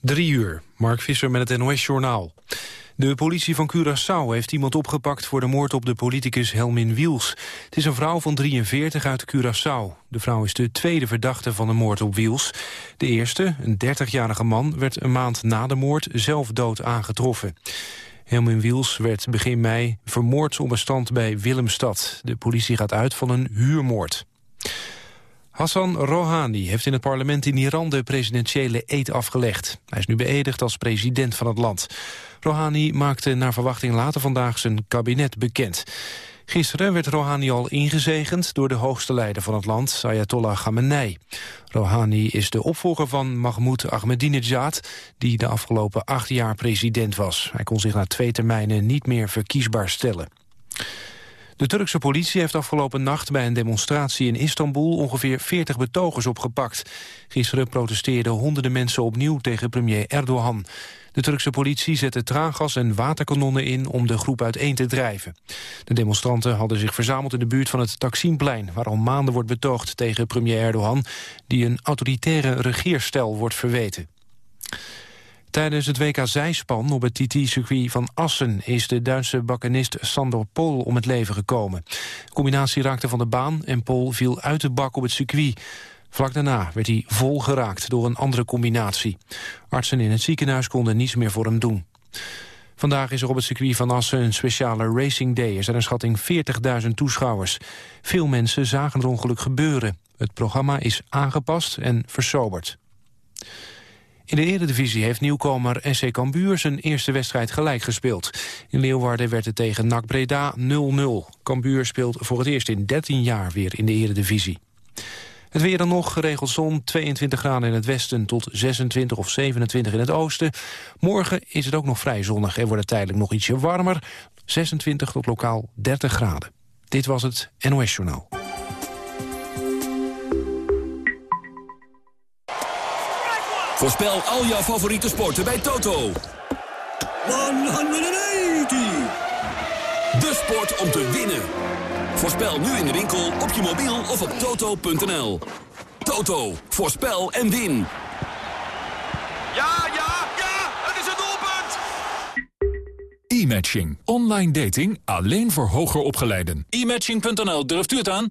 Drie uur, Mark Visser met het NOS-journaal. De politie van Curaçao heeft iemand opgepakt voor de moord op de politicus Helmin Wiels. Het is een vrouw van 43 uit Curaçao. De vrouw is de tweede verdachte van de moord op Wiels. De eerste, een 30-jarige man, werd een maand na de moord zelf dood aangetroffen. Helmin Wiels werd begin mei vermoord op een stand bij Willemstad. De politie gaat uit van een huurmoord. Hassan Rouhani heeft in het parlement in Iran de presidentiële eed afgelegd. Hij is nu beëdigd als president van het land. Rouhani maakte naar verwachting later vandaag zijn kabinet bekend. Gisteren werd Rouhani al ingezegend door de hoogste leider van het land, Ayatollah Khamenei. Rouhani is de opvolger van Mahmoud Ahmadinejad, die de afgelopen acht jaar president was. Hij kon zich na twee termijnen niet meer verkiesbaar stellen. De Turkse politie heeft afgelopen nacht bij een demonstratie in Istanbul ongeveer 40 betogers opgepakt. Gisteren protesteerden honderden mensen opnieuw tegen premier Erdogan. De Turkse politie zette traangas en waterkanonnen in om de groep uiteen te drijven. De demonstranten hadden zich verzameld in de buurt van het Taksimplein... waar al maanden wordt betoogd tegen premier Erdogan... die een autoritaire regeerstijl wordt verweten. Tijdens het WK Zijspan op het TT-circuit van Assen... is de Duitse bakkenist Sandor Pol om het leven gekomen. De combinatie raakte van de baan en Pol viel uit de bak op het circuit. Vlak daarna werd hij vol geraakt door een andere combinatie. Artsen in het ziekenhuis konden niets meer voor hem doen. Vandaag is er op het circuit van Assen een speciale Racing Day. Er zijn een schatting 40.000 toeschouwers. Veel mensen zagen het ongeluk gebeuren. Het programma is aangepast en versoberd. In de Eredivisie heeft nieuwkomer SC Cambuur zijn eerste wedstrijd gelijk gespeeld. In Leeuwarden werd het tegen NAC Breda 0-0. Cambuur speelt voor het eerst in 13 jaar weer in de Eredivisie. Het weer dan nog, geregeld zon, 22 graden in het westen tot 26 of 27 in het oosten. Morgen is het ook nog vrij zonnig en wordt het tijdelijk nog ietsje warmer. 26 tot lokaal 30 graden. Dit was het NOS Journaal. Voorspel al jouw favoriete sporten bij Toto. 180! De sport om te winnen. Voorspel nu in de winkel, op je mobiel of op toto.nl. Toto, voorspel en win. Ja, ja, ja, het is het doelpunt! E-matching. Online dating alleen voor hoger opgeleiden. E-matching.nl, durft u het aan?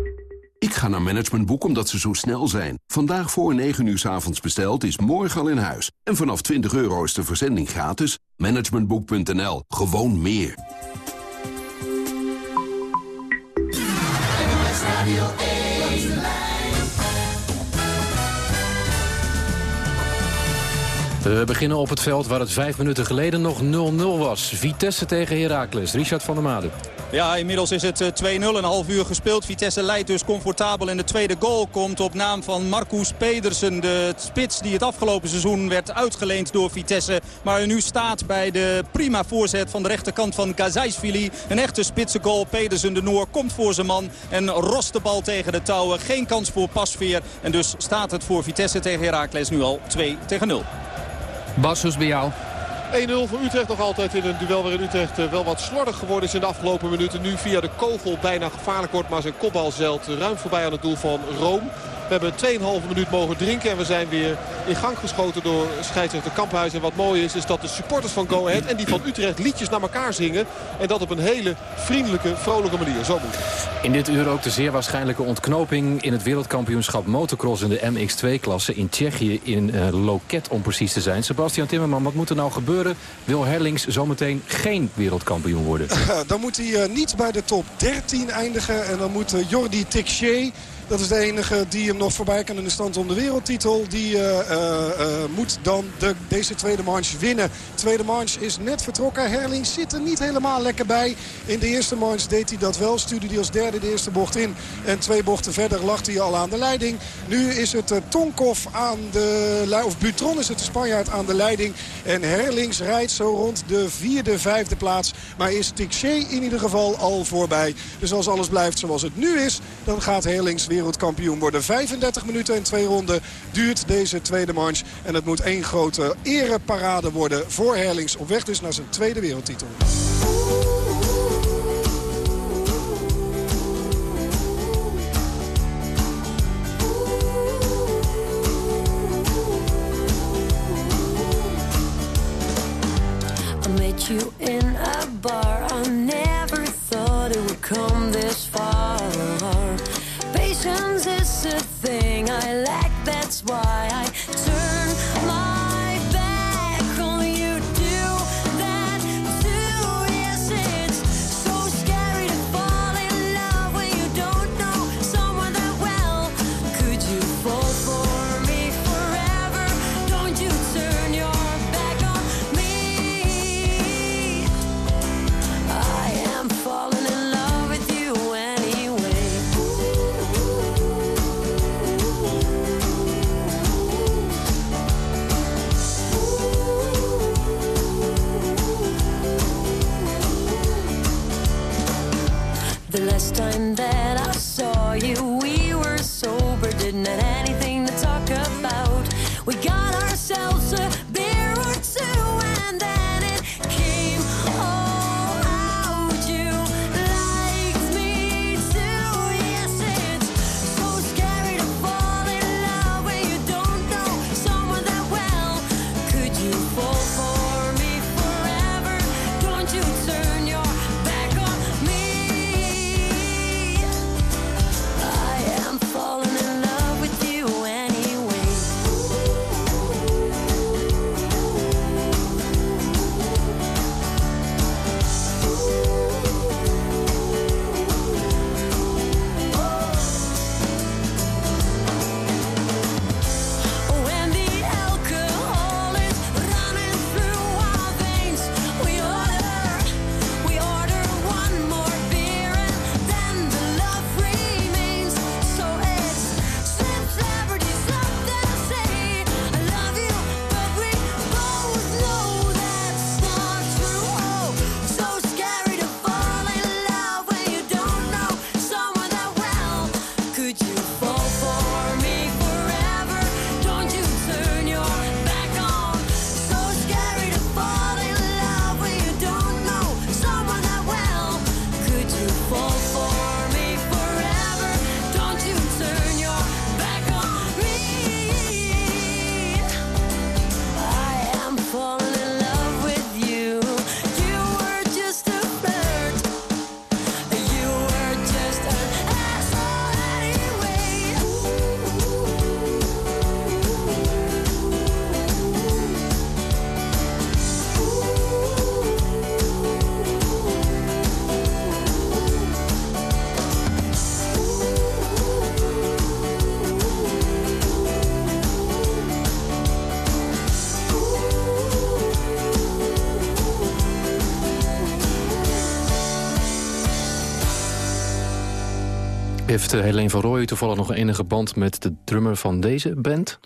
Ik ga naar Managementboek omdat ze zo snel zijn. Vandaag voor 9 uur s avonds besteld is morgen al in huis. En vanaf 20 euro is de verzending gratis. Managementboek.nl. Gewoon meer. We beginnen op het veld waar het vijf minuten geleden nog 0-0 was. Vitesse tegen Heracles. Richard van der Made. Ja, inmiddels is het 2-0, eh, een half uur gespeeld. Vitesse leidt dus comfortabel en de tweede goal komt op naam van Marcus Pedersen. De spits die het afgelopen seizoen werd uitgeleend door Vitesse. Maar nu staat bij de prima voorzet van de rechterkant van Gazaisvili. Een echte spitse goal. Pedersen de Noor komt voor zijn man en rost de bal tegen de touwen. Geen kans voor Pasveer. En dus staat het voor Vitesse tegen Heracles nu al 2 tegen 0. Bas, hoe bij jou? 1-0 voor Utrecht nog altijd in een duel waarin Utrecht eh, wel wat slordig geworden is in de afgelopen minuten. Nu via de kogel bijna gevaarlijk wordt, maar zijn kopbal zeilt ruim voorbij aan het doel van Rome. We hebben 2,5 minuut mogen drinken en we zijn weer in gang geschoten door scheidsrechter Kamphuis. En wat mooi is, is dat de supporters van Go Ahead en die van Utrecht liedjes naar elkaar zingen. En dat op een hele vriendelijke, vrolijke manier. Zo moet In dit uur ook de zeer waarschijnlijke ontknoping in het wereldkampioenschap motocross in de MX2-klasse in Tsjechië in uh, Loket om precies te zijn. Sebastian Timmerman, wat moet er nou gebeuren? Wil Herlings zometeen geen wereldkampioen worden? dan moet hij uh, niet bij de top 13 eindigen en dan moet uh, Jordi Tixier Dat is de enige die hem nog voorbij kan in de stand om de wereldtitel. Die uh, uh, moet dan de, deze tweede manche winnen. tweede manche is net vertrokken. Herling zit er niet helemaal lekker bij. In de eerste manche deed hij dat wel. Stuurde hij als derde de eerste bocht in. En twee bochten verder lag hij al aan de leiding. Nu is het Tonkov aan de... Of Butron is het Spanjaard aan de leiding. En Herlings rijdt zo rond de vierde, vijfde plaats. Maar is Tixier in ieder geval al voorbij. Dus als alles blijft zoals het nu is... dan gaat Herlings wereldkampioen worden. 35 minuten en twee ronden duurt deze tweede manche. En het moet één grote ereparade worden voor Herlings. Op weg dus naar zijn tweede wereldtitel. you in a bar. Why I Heeft Helene van Rooij toevallig nog enige band met de drummer van deze band?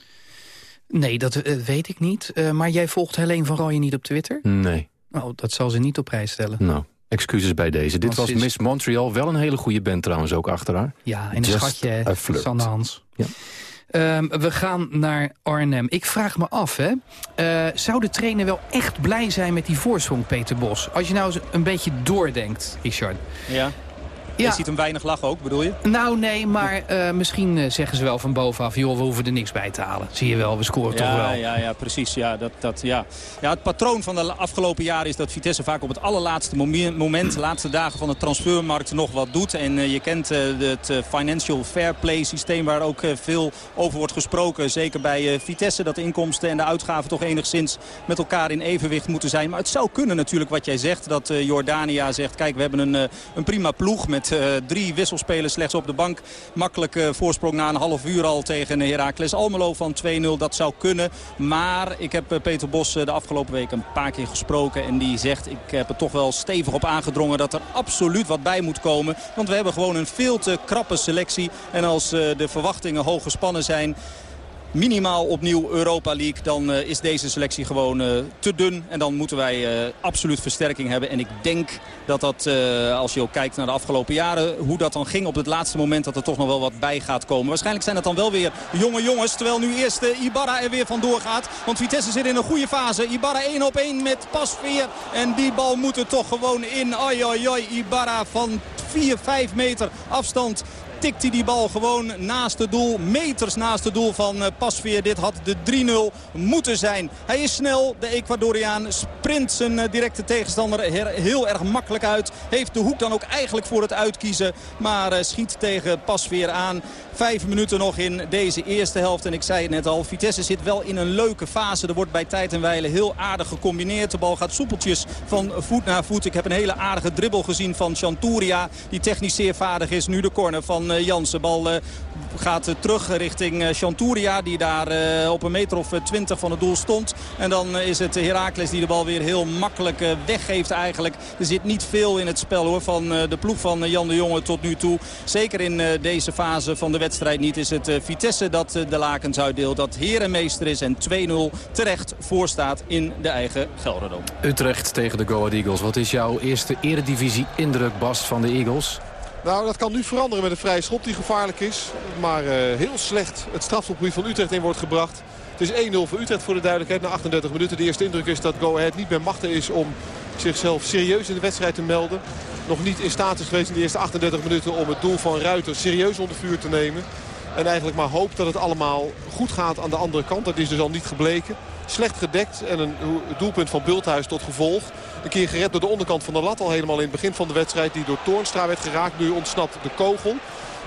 Nee, dat uh, weet ik niet. Uh, maar jij volgt Helene van Rooyen niet op Twitter? Nee. Oh, dat zal ze niet op prijs stellen. Nou, excuses bij deze. Dit was Miss Montreal. Wel een hele goede band trouwens ook achter haar. Ja, en een schatje, Sanne Hans. Ja. Um, we gaan naar Arnhem. Ik vraag me af, hè. Uh, zou de trainer wel echt blij zijn met die voorsprong, Peter Bos? Als je nou eens een beetje doordenkt, Richard. Ja. Ja. Je ziet hem weinig lachen ook, bedoel je? Nou, nee, maar uh, misschien uh, zeggen ze wel van bovenaf... joh, we hoeven er niks bij te halen. Zie je wel, we scoren ja, toch wel. Ja, ja, precies. Ja, dat, dat, ja. Ja, het patroon van de afgelopen jaren is dat Vitesse vaak op het allerlaatste moment... de laatste dagen van de transfermarkt nog wat doet. En uh, je kent het financial fair play systeem... waar ook veel over wordt gesproken. Zeker bij Vitesse, dat de inkomsten en de uitgaven... toch enigszins met elkaar in evenwicht moeten zijn. Maar het zou kunnen natuurlijk wat jij zegt. Dat Jordania zegt, kijk, we hebben een, een prima ploeg met niet. drie wisselspelers slechts op de bank. Makkelijk voorsprong na een half uur al tegen Heracles Almelo van 2-0. Dat zou kunnen. Maar ik heb Peter Bos de afgelopen week een paar keer gesproken. En die zegt, ik heb er toch wel stevig op aangedrongen dat er absoluut wat bij moet komen. Want we hebben gewoon een veel te krappe selectie. En als de verwachtingen hoog gespannen zijn minimaal opnieuw Europa League. Dan uh, is deze selectie gewoon uh, te dun. En dan moeten wij uh, absoluut versterking hebben. En ik denk dat dat, als je ook kijkt naar de afgelopen jaren... hoe dat dan ging op het laatste moment dat er toch nog wel wat bij gaat komen. Waarschijnlijk zijn het dan wel weer jonge jongens. Terwijl nu eerst Ibarra er weer vandoor gaat. Want Vitesse zit in een goede fase. Ibarra 1 op 1 met Pasveer. En die bal moet er toch gewoon in. Oi, oi, oi. Ibarra van 4, 5 meter afstand tikt hij die bal gewoon naast het doel. Meters naast het doel van eh, Pasveer. Dit had de 3-0 moeten zijn. Hij is snel. De Ecuadoriaan sprint zijn eh, directe tegenstander heel erg makkelijk uit. Heeft de hoek dan ook eigenlijk voor het uitkiezen. Maar eh, schiet tegen Pasveer aan. Vijf minuten nog in deze eerste helft. En ik zei het net al, Vitesse zit wel in een leuke fase. Er wordt bij tijd en wijle heel aardig gecombineerd. De bal gaat soepeltjes van voet naar voet. Ik heb een hele aardige dribbel gezien van Chanturia. Die technisch zeer vaardig is. Nu de corner van uh, Jansen. Bal uh, gaat uh, terug richting Chanturia. Die daar op een meter of twintig van het doel stond. En dan is het Heracles die de bal weer heel makkelijk weggeeft eigenlijk. Er zit niet veel in het spel hoor van de ploeg van Jan de Jonge tot nu toe. Zeker in deze fase van de wedstrijd niet. Is het eh, Vitesse dat eh, de lakens uitdeelt. Dat herenmeester is en 2-0 terecht voorstaat in de eigen Gelderdoom. Utrecht tegen de Go Ahead Eagles. Wat is jouw eerste eredivisie indruk, Bast, van de Eagles? Nou, dat kan nu veranderen met een vrije schop die gevaarlijk is. Maar uh, heel slecht het strafschopgebied van Utrecht in wordt gebracht. Het is 1-0 voor Utrecht voor de duidelijkheid na 38 minuten. De eerste indruk is dat Go Ahead niet meer machtig is om zichzelf serieus in de wedstrijd te melden nog niet in staat is geweest in de eerste 38 minuten om het doel van Ruiter serieus onder vuur te nemen. En eigenlijk maar hoopt dat het allemaal goed gaat aan de andere kant. Dat is dus al niet gebleken. Slecht gedekt en een doelpunt van Bulthuis tot gevolg. Een keer gered door de onderkant van de lat al helemaal in het begin van de wedstrijd. Die door Toornstra werd geraakt. Nu ontsnapt de kogel.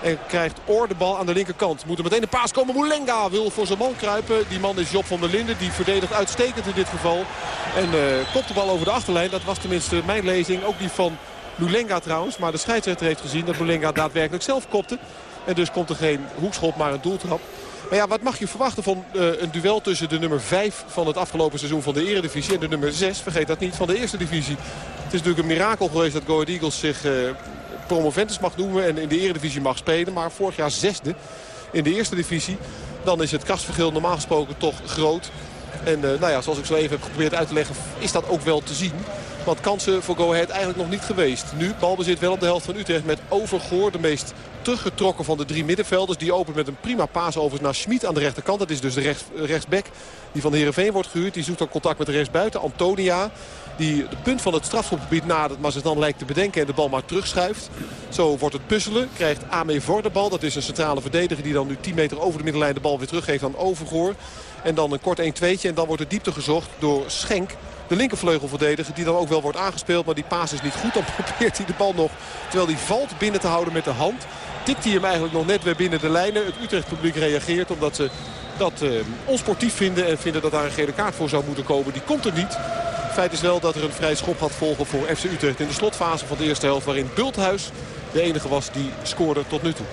En krijgt Oor de bal aan de linkerkant. Moet er meteen een paas komen. Moulenga wil voor zijn man kruipen. Die man is Job van der Linden. Die verdedigt uitstekend in dit geval. En uh, kopt de bal over de achterlijn. Dat was tenminste mijn lezing. Ook die van Lulenga trouwens. Maar de scheidsrechter heeft gezien dat Lulenga daadwerkelijk zelf kopte. En dus komt er geen hoekschop, maar een doeltrap. Maar ja, wat mag je verwachten van uh, een duel tussen de nummer 5 van het afgelopen seizoen van de Eredivisie... en de nummer 6, vergeet dat niet, van de Eerste Divisie. Het is natuurlijk een mirakel geweest dat Go Ahead Eagles zich uh, promoventus mag noemen... en in de Eredivisie mag spelen, maar vorig jaar zesde in de Eerste Divisie. Dan is het kastverschil normaal gesproken toch groot. En uh, nou ja, zoals ik zo even heb geprobeerd uit te leggen, is dat ook wel te zien. Want kansen voor Go Ahead eigenlijk nog niet geweest. Nu balbezit wel op de helft van Utrecht met Overgoor. De meest teruggetrokken van de drie middenvelders. Die opent met een prima paas over naar Schmid aan de rechterkant. Dat is dus de rechts, rechtsback die van Heerenveen wordt gehuurd. Die zoekt ook contact met de rechtsbuiten. Antonia die de punt van het strafschopgebied nadert. Maar zich dan lijkt te bedenken en de bal maar terugschuift. Zo wordt het puzzelen. Krijgt Ame Vor de bal. Dat is een centrale verdediger die dan nu 10 meter over de middenlijn de bal weer teruggeeft aan Overgoor. En dan een kort 1-2'tje. En dan wordt de diepte gezocht door Schenk de linkervleugelverdediger. Die dan ook wel wordt aangespeeld. Maar die paas is niet goed. Dan probeert hij de bal nog. Terwijl hij valt binnen te houden met de hand. Tikt hij hem eigenlijk nog net weer binnen de lijnen. Het Utrecht publiek reageert omdat ze dat uh, onsportief vinden. En vinden dat daar een gele kaart voor zou moeten komen. Die komt er niet. Feit is wel dat er een vrij schop had volgen voor FC Utrecht in de slotfase van de eerste helft. Waarin Bulthuis de enige was die scoorde tot nu toe.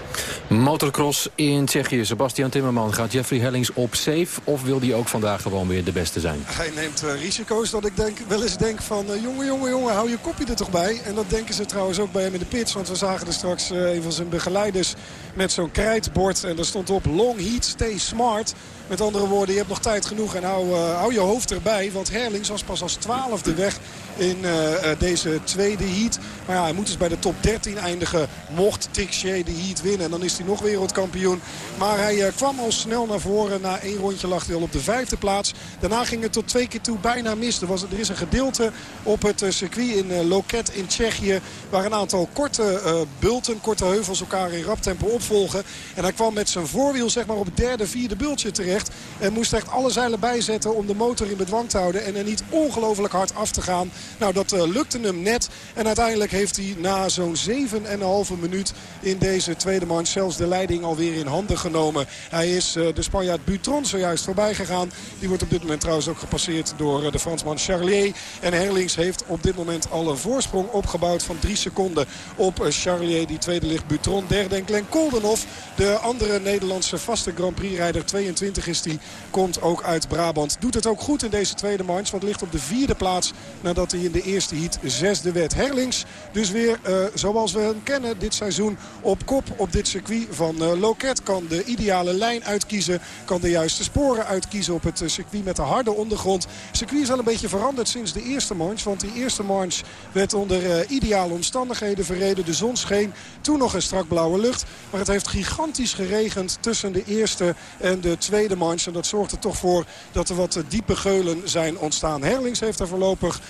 Motocross in Tsjechië. Sebastian Timmerman, gaat Jeffrey Hellings op safe... of wil hij ook vandaag gewoon weer de beste zijn? Hij neemt uh, risico's dat ik denk, wel eens denk van... Uh, jongen, jongen, jongen, hou je kopje er toch bij? En dat denken ze trouwens ook bij hem in de pits. Want we zagen er straks uh, een van zijn begeleiders met zo'n krijtbord. En daar stond op long heat, stay smart. Met andere woorden, je hebt nog tijd genoeg en hou, uh, hou je hoofd erbij. Want Herlings was pas als twaalfde weg in uh, deze tweede heat. Maar ja, hij moet dus bij de top 13 eindigen. Mocht Tixier de heat winnen. En dan is hij nog wereldkampioen. Maar hij uh, kwam al snel naar voren. Na één rondje lag hij al op de vijfde plaats. Daarna ging het tot twee keer toe bijna mis. Er, was, er is een gedeelte op het circuit in Loket in Tsjechië. Waar een aantal korte bulten, korte heuvels elkaar in rap tempo opvolgen. En hij kwam met zijn voorwiel zeg maar, op het derde, vierde bultje terecht. En moest echt alle zeilen bijzetten om de motor in bedwang te houden. En er niet ongelooflijk hard af te gaan. Nou, dat lukte hem net. En uiteindelijk heeft hij na zo'n 7,5 minuut in deze tweede man zelfs de leiding alweer in handen genomen. Hij is de Spanjaard Butron zojuist voorbij gegaan. Die wordt op dit moment trouwens ook gepasseerd door de Fransman Charlier. En Herlings heeft op dit moment al een voorsprong opgebouwd van 3 seconden op Charlier. Die tweede ligt Butron. Derde en Glenn Koldenhoff. De andere Nederlandse vaste Grand Prix-rijder. 22 is die. Komt ook uit Brabant. Doet het ook goed in deze tweede manche. Want ligt op de vierde plaats nadat in de eerste heat zesde werd. Herlings dus weer uh, zoals we hem kennen dit seizoen op kop op dit circuit van uh, Loket. Kan de ideale lijn uitkiezen. Kan de juiste sporen uitkiezen op het uh, circuit met de harde ondergrond. Het circuit is al een beetje veranderd sinds de eerste manche. Want die eerste manche werd onder ideale omstandigheden verreden. De zon scheen. Toen nog een strak blauwe lucht. Maar het heeft gigantisch geregend tussen de eerste en de tweede manche. En dat zorgt er toch voor dat er wat diepe geulen zijn ontstaan. Herlings heeft er voorlopig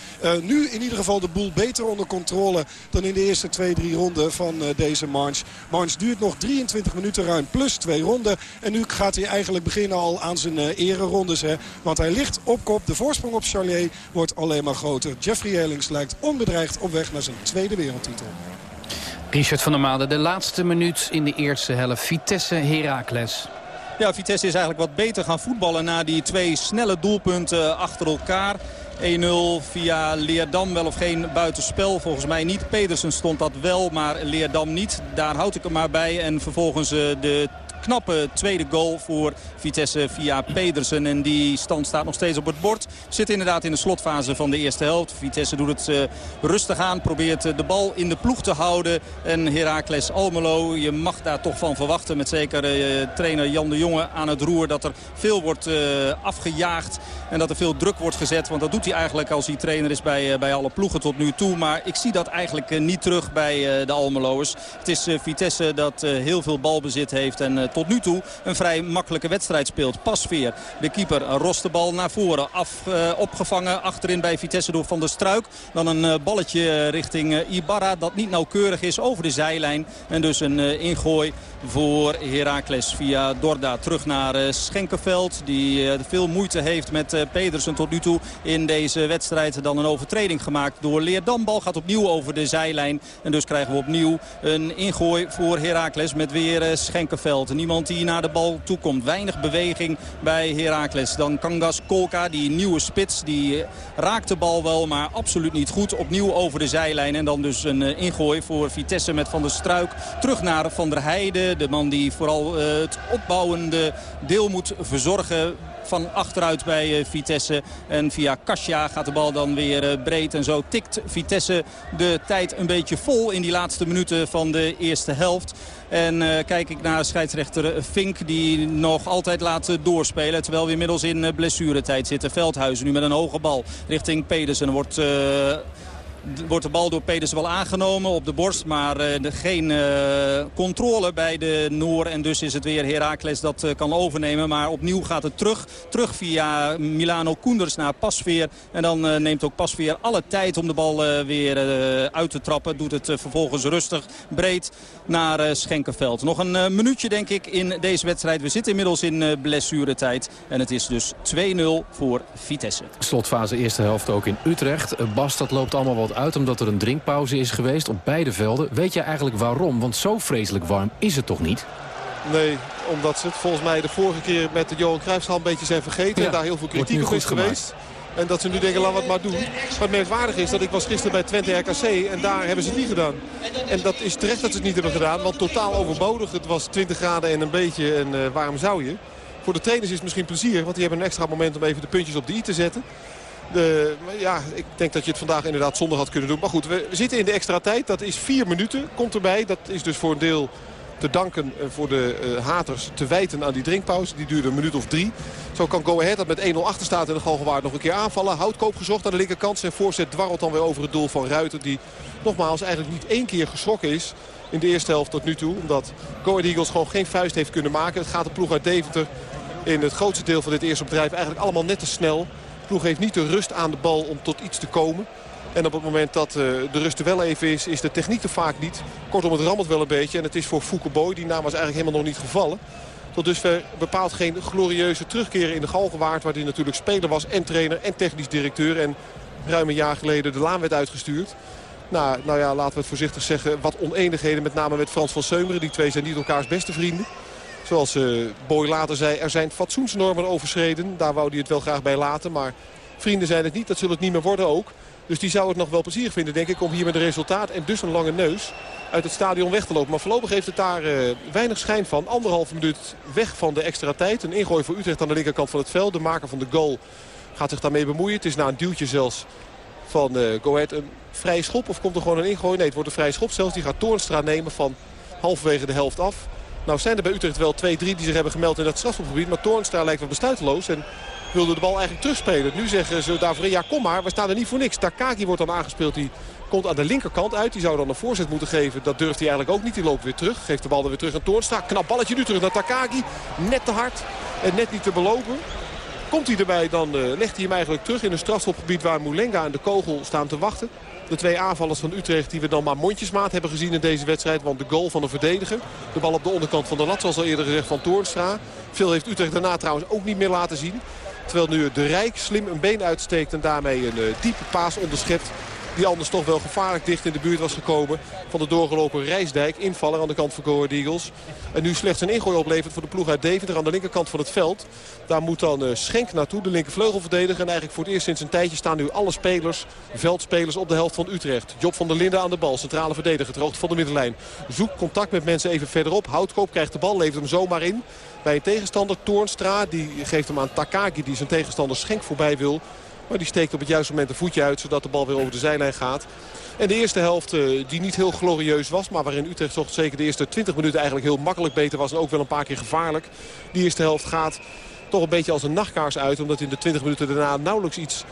nu in ieder geval de boel beter onder controle... dan in de eerste twee, drie ronden van uh, deze manche. Manche duurt nog 23 minuten ruim plus twee ronden. En nu gaat hij eigenlijk beginnen al aan zijn uh, ererondes. Hè, want hij ligt op kop. De voorsprong op Charlier wordt alleen maar groter. Jeffrey Herlings lijkt onbedreigd op weg naar zijn tweede wereldtitel. Richard van der Made, de laatste minuut in de eerste helft. Vitesse Heracles. Ja, Vitesse is eigenlijk wat beter gaan voetballen na die twee snelle doelpunten achter elkaar. 1-0 via Leerdam. Wel of geen buitenspel. Volgens mij niet. Pedersen stond dat wel, maar Leerdam niet. Daar houd ik hem maar bij. En vervolgens eh, de knappe tweede goal voor Vitesse via Pedersen. En die stand staat nog steeds op het bord. Zit inderdaad in de slotfase van de eerste helft. Vitesse doet het uh, rustig aan. Probeert uh, de bal in de ploeg te houden. En Heracles Almelo, je mag daar toch van verwachten. Met zeker uh, trainer Jan de Jonge aan het roer. Dat er veel wordt afgejaagd. En dat er veel druk wordt gezet. Want dat doet hij eigenlijk als hij trainer is bij, bij alle ploegen tot nu toe. Maar ik zie dat eigenlijk niet terug bij de Almeloers. Het is Vitesse dat heel veel balbezit heeft. En tot nu toe een vrij makkelijke wedstrijd speelt. Pasveer, de keeper, rost de bal naar voren. Af, uh, opgevangen achterin bij Vitesse door Van der Struik. Dan een uh, balletje richting uh, Ibarra dat niet nauwkeurig is over de zijlijn. En dus een ingooi voor Heracles via Dorda. Terug naar Schenkenveld die veel moeite heeft met Pedersen tot nu toe in deze wedstrijd. Dan een overtreding gemaakt door Leerdam. Bal gaat opnieuw over de zijlijn. En dus krijgen we opnieuw een ingooi voor Heracles met weer Schenkenveld. Niemand die naar de bal toekomt. Weinig beweging bij Heracles. Dan Kangas Kolka, die nieuwe spits, die raakt de bal wel, maar absoluut niet goed. Opnieuw over de zijlijn en dan dus een ingooi voor Vitesse met Van der Struik. Terug naar Van der Heijden, de man die vooral het opbouwende deel moet verzorgen van achteruit bij Vitesse. En via Kasia gaat de bal dan weer breed. En zo tikt Vitesse de tijd een beetje vol in die laatste minuten van de eerste helft. En uh, kijk ik naar scheidsrechter Fink die nog altijd laat doorspelen. Terwijl we inmiddels in blessuretijd zitten. Veldhuizen nu met een hoge bal richting Pedersen. Wordt... wordt de bal door Pedersen wel aangenomen op de borst. Maar uh, geen uh, controle bij de Noor. En dus is het weer Heracles dat uh, kan overnemen. Maar opnieuw gaat het terug. Terug via Milano Koenders naar Pasveer. En dan neemt ook Pasveer alle tijd om de bal weer uit te trappen. Doet het vervolgens rustig breed naar Schenkenveld. Nog een minuutje denk ik in deze wedstrijd. We zitten inmiddels in blessuretijd. En het is dus 2-0 voor Vitesse. Slotfase eerste helft ook in Utrecht. Bas, dat loopt allemaal wat uit omdat er een drinkpauze is geweest op beide velden. Weet je eigenlijk waarom? Want zo vreselijk warm is het toch niet? Nee, omdat ze het volgens mij de vorige keer met de Johan Cruijffschaal een beetje zijn vergeten. Ja, en daar heel veel kritiek op is geweest. En dat ze nu denken, laat wat maar doen. Wat merkwaardig is, dat ik was gisteren bij Twente RKC en daar hebben ze het niet gedaan. En dat is terecht dat ze het niet hebben gedaan, want totaal overbodig. Het was 20 graden en een beetje en uh, waarom zou je? Voor de trainers is het misschien plezier, want die hebben een extra moment om even de puntjes op de i te zetten. De, ja, ik denk dat je het vandaag inderdaad zonder had kunnen doen. Maar goed, we zitten in de extra tijd. Dat is vier minuten, komt erbij. Dat is dus voor een deel te danken voor de uh, haters te wijten aan die drinkpauze. Die duurde een minuut of drie. Zo kan Go Ahead dat met 1-0 achter staat in de Galgenwaard nog een keer aanvallen. Houtkoop gezocht aan de linkerkant. Zijn voorzet dwarrelt dan weer over het doel van Ruiter. Die nogmaals eigenlijk niet één keer geschrokken is in de eerste helft tot nu toe. Omdat Go Ahead Eagles gewoon geen vuist heeft kunnen maken. Het gaat de ploeg uit Deventer in het grootste deel van dit eerste bedrijf eigenlijk allemaal net te snel. Ploeg heeft niet de rust aan de bal om tot iets te komen. En op het moment dat uh, de rust er wel even is, is de techniek er vaak niet. Kortom, het rammelt wel een beetje. En het is voor Boy, die naam was eigenlijk helemaal nog niet gevallen. Tot dusver bepaalt geen glorieuze terugkeren in de Galgenwaard. Waar hij natuurlijk speler was en trainer en technisch directeur. En ruim een jaar geleden de laan werd uitgestuurd. Nou, nou ja, laten we het voorzichtig zeggen, wat oneenigheden met name met Frans van Seumeren. Die twee zijn niet elkaars beste vrienden. Zoals uh, Boy later zei, er zijn fatsoensnormen overschreden. Daar wou hij het wel graag bij laten, maar vrienden zijn het niet. Dat zullen het niet meer worden ook. Dus die zou het nog wel plezierig vinden, denk ik, om hier met een resultaat en dus een lange neus uit het stadion weg te lopen. Maar voorlopig heeft het daar uh, weinig schijn van. Anderhalf minuut weg van de extra tijd. Een ingooi voor Utrecht aan de linkerkant van het veld. De maker van de goal gaat zich daarmee bemoeien. Het is na een duwtje zelfs van uh, een vrije schop. Of komt er gewoon een ingooi? Nee, het wordt een vrije schop zelfs. Die gaat Toornstra nemen van halverwege de helft af. Nou zijn er bij Utrecht wel 2-3 die zich hebben gemeld in dat strafschopgebied. Maar Toornstra lijkt wel besluiteloos. En wilde de bal eigenlijk terugspelen. Nu zeggen ze daarvoor, ja kom maar, we staan er niet voor niks. Takaki wordt dan aangespeeld, die komt aan de linkerkant uit. Die zou dan een voorzet moeten geven. Dat durft hij eigenlijk ook niet. Die loopt weer terug. Geeft de bal dan weer terug aan Toornstra. Knap balletje nu terug naar Takagi. Net te hard en net niet te belopen. Komt hij erbij, dan uh, legt hij hem eigenlijk terug in een strafschopgebied waar Moulenga en de kogel staan te wachten. De twee aanvallers van Utrecht die we dan maar mondjesmaat hebben gezien in deze wedstrijd. Want de goal van de verdediger. De bal op de onderkant van de lat zoals al eerder gezegd van Toornstra. Veel heeft Utrecht daarna trouwens ook niet meer laten zien. Terwijl nu de Rijk slim een been uitsteekt en daarmee een uh, diepe paas onderschept. Die anders toch wel gevaarlijk dicht in de buurt was gekomen van de doorgelopen Rijsdijk. Invaller aan de kant van Go Eagles. En nu slechts een ingooi oplevert voor de ploeg uit Deventer aan de linkerkant van het veld. Daar moet dan uh, Schenk naartoe, de linkervleugelverdediger. En eigenlijk voor het eerst sinds een tijdje staan nu alle spelers, veldspelers op de helft van Utrecht. Job van der Linden aan de bal, centrale verdediger, hoogte van de middenlijn. Zoekt contact met mensen even verderop. Houtkoop krijgt de bal, levert hem zomaar in. Bij een tegenstander, Toornstra, die geeft hem aan Takagi die zijn tegenstander Schenk voorbij wil. Maar die steekt op het juiste moment een voetje uit zodat de bal weer over de zijlijn gaat. En de eerste helft uh, die niet heel glorieus was. Maar waarin Utrecht toch zeker de eerste 20 minuten eigenlijk heel makkelijk beter was. En ook wel een paar keer gevaarlijk. Die eerste helft gaat toch een beetje als een nachtkaars uit. Omdat in de 20 minuten daarna nauwelijks iets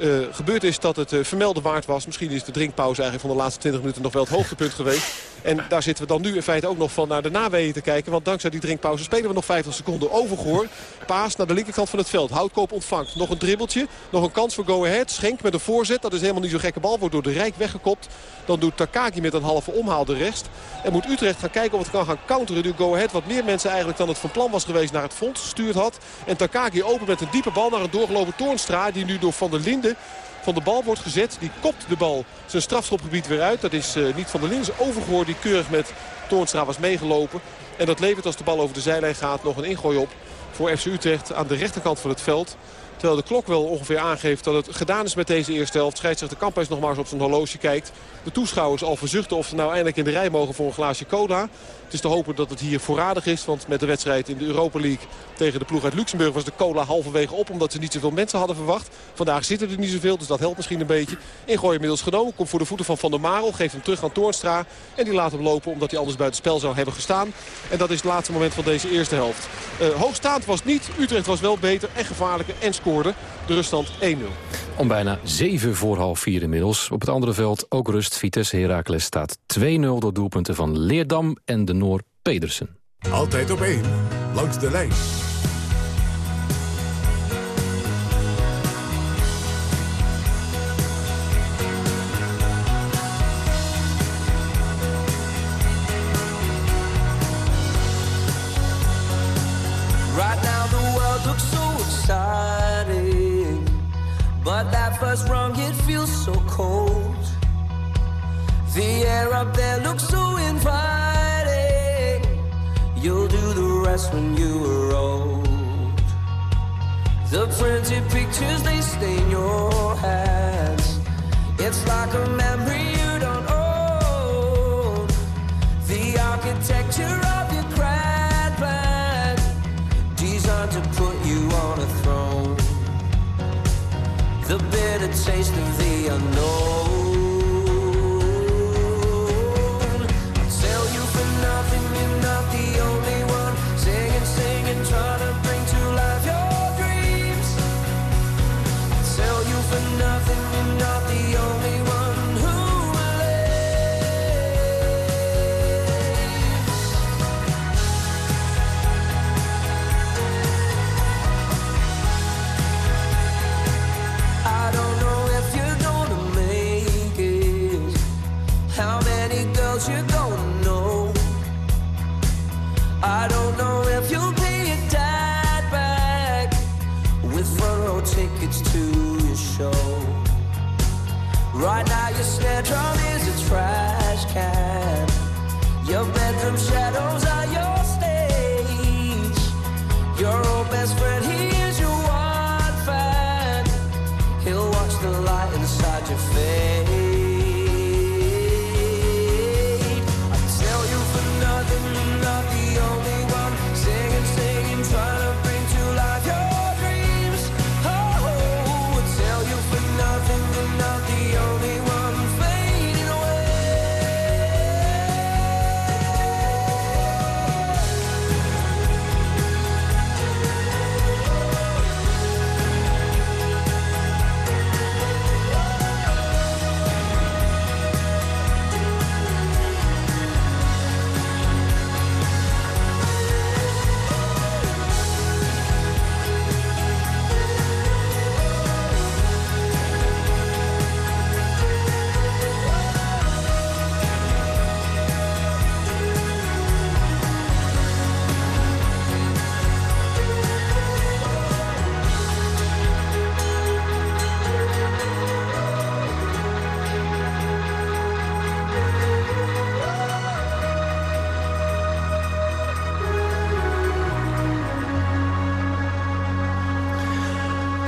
uh, gebeurd is dat het uh, vermelden waard was. Misschien is de drinkpauze eigenlijk van de laatste 20 minuten nog wel het hoogtepunt geweest. En daar zitten we dan nu in feite ook nog van naar de naweeën te kijken. Want dankzij die drinkpauze spelen we nog 50 seconden. Overgoor, paas naar de linkerkant van het veld. Houtkoop ontvangt. Nog een dribbeltje. Nog een kans voor Go Ahead. Schenk met een voorzet. Dat is helemaal niet zo'n gekke bal. Wordt door de Rijk weggekopt. Dan doet Takaki met een halve omhaal de rest. En moet Utrecht gaan kijken of het kan gaan counteren. Nu Go Ahead wat meer mensen eigenlijk dan het van plan was geweest naar het fonds gestuurd had. En Takaki open met een diepe bal naar een doorgelopen Toornstra. Die nu door Van der Van de bal wordt gezet. Die kopt de bal zijn strafschopgebied weer uit. Dat is uh, niet Van der Linden. Overgehoord die keurig met Toornstra was meegelopen. En dat levert als de bal over de zijlijn gaat nog een ingooi op voor FC Utrecht aan de rechterkant van het veld. Terwijl de klok wel ongeveer aangeeft dat het gedaan is met deze eerste helft. Scheidsrechter Kamphuis nog maar eens op zijn horloge kijkt. De toeschouwers al verzuchten of ze nou eindelijk in de rij mogen voor een glaasje cola. Het is te hopen dat het hier voorradig is. Want met de wedstrijd in de Europa League tegen de ploeg uit Luxemburg was de cola halverwege op. Omdat ze niet zoveel mensen hadden verwacht. Vandaag zitten er niet zoveel, dus dat helpt misschien een beetje. Ingooi inmiddels genomen. Komt voor de voeten van Van der Marel. Geeft hem terug aan Toornstra. En die laat hem lopen omdat hij anders buiten spel zou hebben gestaan. En dat is het laatste moment van deze eerste helft. Uh, hoogstaand was niet. Utrecht was wel beter en gevaarlijker en scoorde. De ruststand 1-0. Om bijna 7 voor half 4 inmiddels. Op het andere veld ook rust. Vitesse Heracles staat 2-0 door doelpunten van Leerdam en de Noor Pedersen. Altijd op 1. Langs de lijn. Inside your face.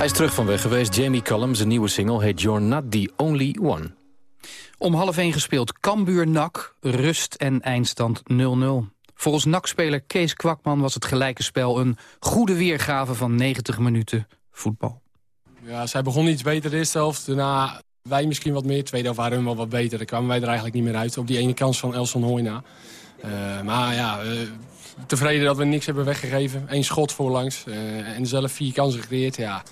Hij is terug van weg geweest. Jamie Cullum, zijn nieuwe single heet You're Not The Only One. Om half 1 gespeeld Cambuur-NAC, rust en eindstand 0-0. Volgens NAC-speler Kees Kwakman was het gelijke spel een goede weergave van 90 minuten voetbal. Ja, zij begon iets beter de eerste helft. Daarna wij misschien wat meer. Tweede helft waren hun wel wat beter. Daar kwamen wij er eigenlijk niet meer uit. Op die ene kans van Elson Hoyna. Eh, maar ja, eh, tevreden dat we niks hebben weggegeven. Eén schot voorlangs. eh en zelf vier kansen gecreëerd. Ja,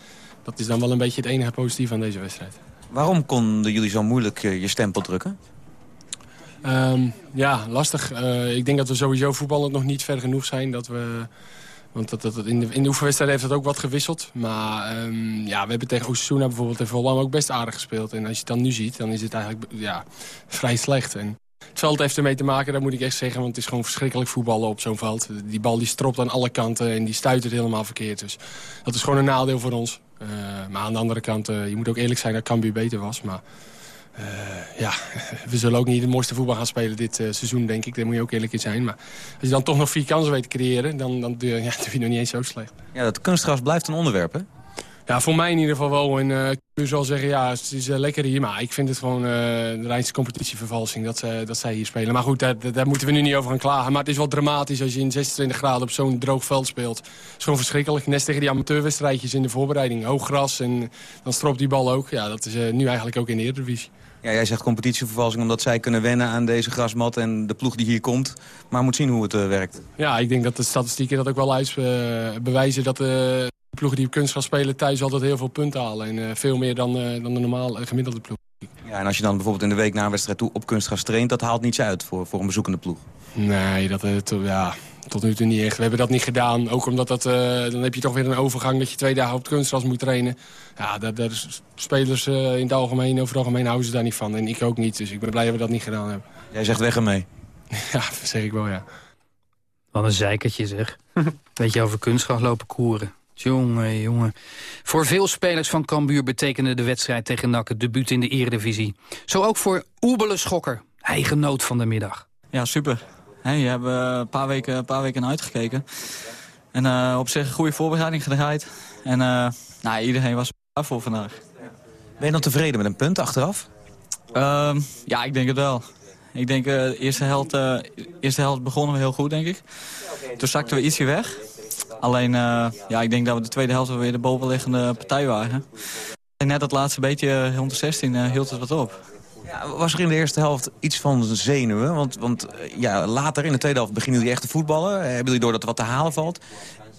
dat is dan wel een beetje het enige positief aan deze wedstrijd. Waarom konden jullie zo moeilijk eh, je stempel drukken? Ehm, ja, lastig. Eh, ik denk dat we sowieso voetballend nog niet ver genoeg zijn. Dat we, want dat, dat, in, de, in de oefenwedstrijd heeft dat ook wat gewisseld. Maar ehm, ja, we hebben tegen Osasuna bijvoorbeeld in Volendam ook best aardig gespeeld. En als je het dan nu ziet, dan is het eigenlijk ja, vrij slecht. En het veld heeft ermee te maken, dat moet ik echt zeggen. Want het is gewoon verschrikkelijk voetballen op zo'n veld. Die bal die stropt aan alle kanten en die stuit het helemaal verkeerd. Dus dat is gewoon een nadeel voor ons. Eh, maar aan de andere kant, eh, je moet ook eerlijk zijn dat Cambuur beter was. Maar eh, ja, we zullen ook niet het mooiste voetbal gaan spelen dit seizoen, denk ik. Daar moet je ook eerlijk in zijn. Maar als je dan toch nog vier kansen weet te creëren, dan, dan ja, doe je nog niet eens zo slecht. Ja, dat kunstgras blijft een onderwerp, hè? Ja, voor mij in ieder geval wel. En uh, ik zal zeggen, ja, het is uh, lekker hier. Maar ik vind het gewoon uh, de Rijnse competitievervalsing dat, ze, dat zij hier spelen. Maar goed, daar, daar, moeten we nu niet over gaan klagen. Maar het is wel dramatisch als je in 26 graden op zo'n droog veld speelt. Het is gewoon verschrikkelijk. Net tegen die amateurwedstrijdjes in de voorbereiding. Hoog gras en dan stropt die bal ook. Ja, dat is nu eigenlijk ook in de Eredivisie. Ja, jij zegt competitievervalsing omdat zij kunnen wennen aan deze grasmat en de ploeg die hier komt. Maar moet zien hoe het werkt. Ja, ik denk dat de statistieken dat ook wel uit bewijzen dat de ploegen die op kunstgras spelen thuis altijd heel veel punten halen. En uh, veel meer dan, uh, dan de normaal uh, gemiddelde ploeg. Ja, en als je dan bijvoorbeeld in de week na een wedstrijd toe op kunstgras traint... dat haalt niets uit voor, voor een bezoekende ploeg. Nee, dat, to, ja, tot nu toe niet echt. We hebben dat niet gedaan. Ook omdat dat, dan heb je toch weer een overgang dat je twee dagen op het kunstgras moet trainen. Ja, daar, daar spelers in het algemeen, over het algemeen houden ze daar niet van. En ik ook niet, dus ik ben blij dat we dat niet gedaan hebben. Jij zegt weg ermee. ja, dat zeg ik wel, ja. Wat een zeikertje zeg. Weet je over kunstgras lopen koeren. Jongen, jongen. Voor veel spelers van Cambuur betekende de wedstrijd tegen NAC het debuut in de eredivisie. Zo ook voor Oebele Schokker. Hij genoot van de middag. Ja, super. Hey, je hebt een paar weken, een paar weken naar uitgekeken. En uh, op zich een goede voorbereiding gedraaid. En uh, nou, iedereen was er voor vandaag. Ben je dan tevreden met een punt achteraf? Uh, ja, ik denk het wel. Ik denk, uh, de eerste helft, uh, eerste helft begonnen we heel goed, denk ik. Toen zakten we ietsje weg. Alleen, uh, ja, ik denk dat we de tweede helft weer de bovenliggende partij waren. En net dat laatste beetje rond de 16 uh, hield het wat op. Ja, was er in de eerste helft iets van zenuwen? Want, want ja, later in de tweede helft beginnen jullie echt te voetballen. Hebben jullie door dat er wat te halen valt?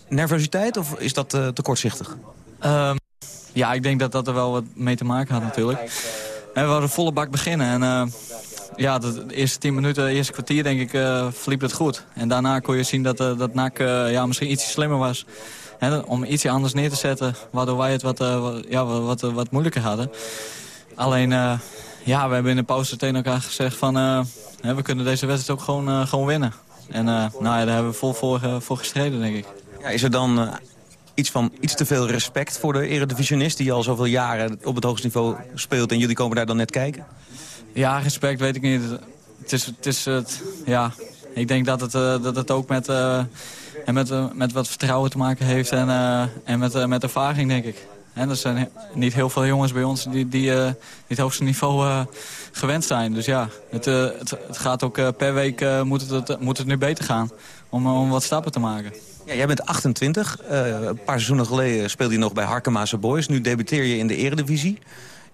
Nervositeit of is dat te kortzichtig? Um, ja, ik denk dat dat er wel wat mee te maken had natuurlijk. En we hadden volle bak beginnen. En uh, ja, de eerste tien minuten, eerste kwartier denk ik, uh, het goed. En daarna kon je zien dat, uh, dat NAC uh, ja, misschien iets slimmer was. Om ietsje anders neer te zetten, waardoor wij het wat, ja, wat, wat moeilijker hadden. Alleen, ja, we hebben in de pauze tegen elkaar gezegd van... we kunnen deze wedstrijd ook gewoon, gewoon winnen. En nou ja, daar hebben we vol voor, voor gestreden, denk ik. Ja, is er dan iets van iets te veel respect voor de eredivisionist... die al zoveel jaren op het hoogste niveau speelt... en jullie komen daar dan net kijken? Ja, respect weet ik niet. Het is, het is het, ja, ik denk dat het, uh, dat het ook met, uh, en met, uh, met wat vertrouwen te maken heeft en, en met, met ervaring, denk ik. En er zijn niet heel veel jongens bij ons die, die, die het hoogste niveau gewend zijn. Dus ja, het, het, het gaat ook per week moet, het, moet het nu beter gaan om, om wat stappen te maken. Ja, jij bent 28. een paar seizoenen geleden speelde je nog bij Harkemaase Boys. Nu debuteer je in de eredivisie.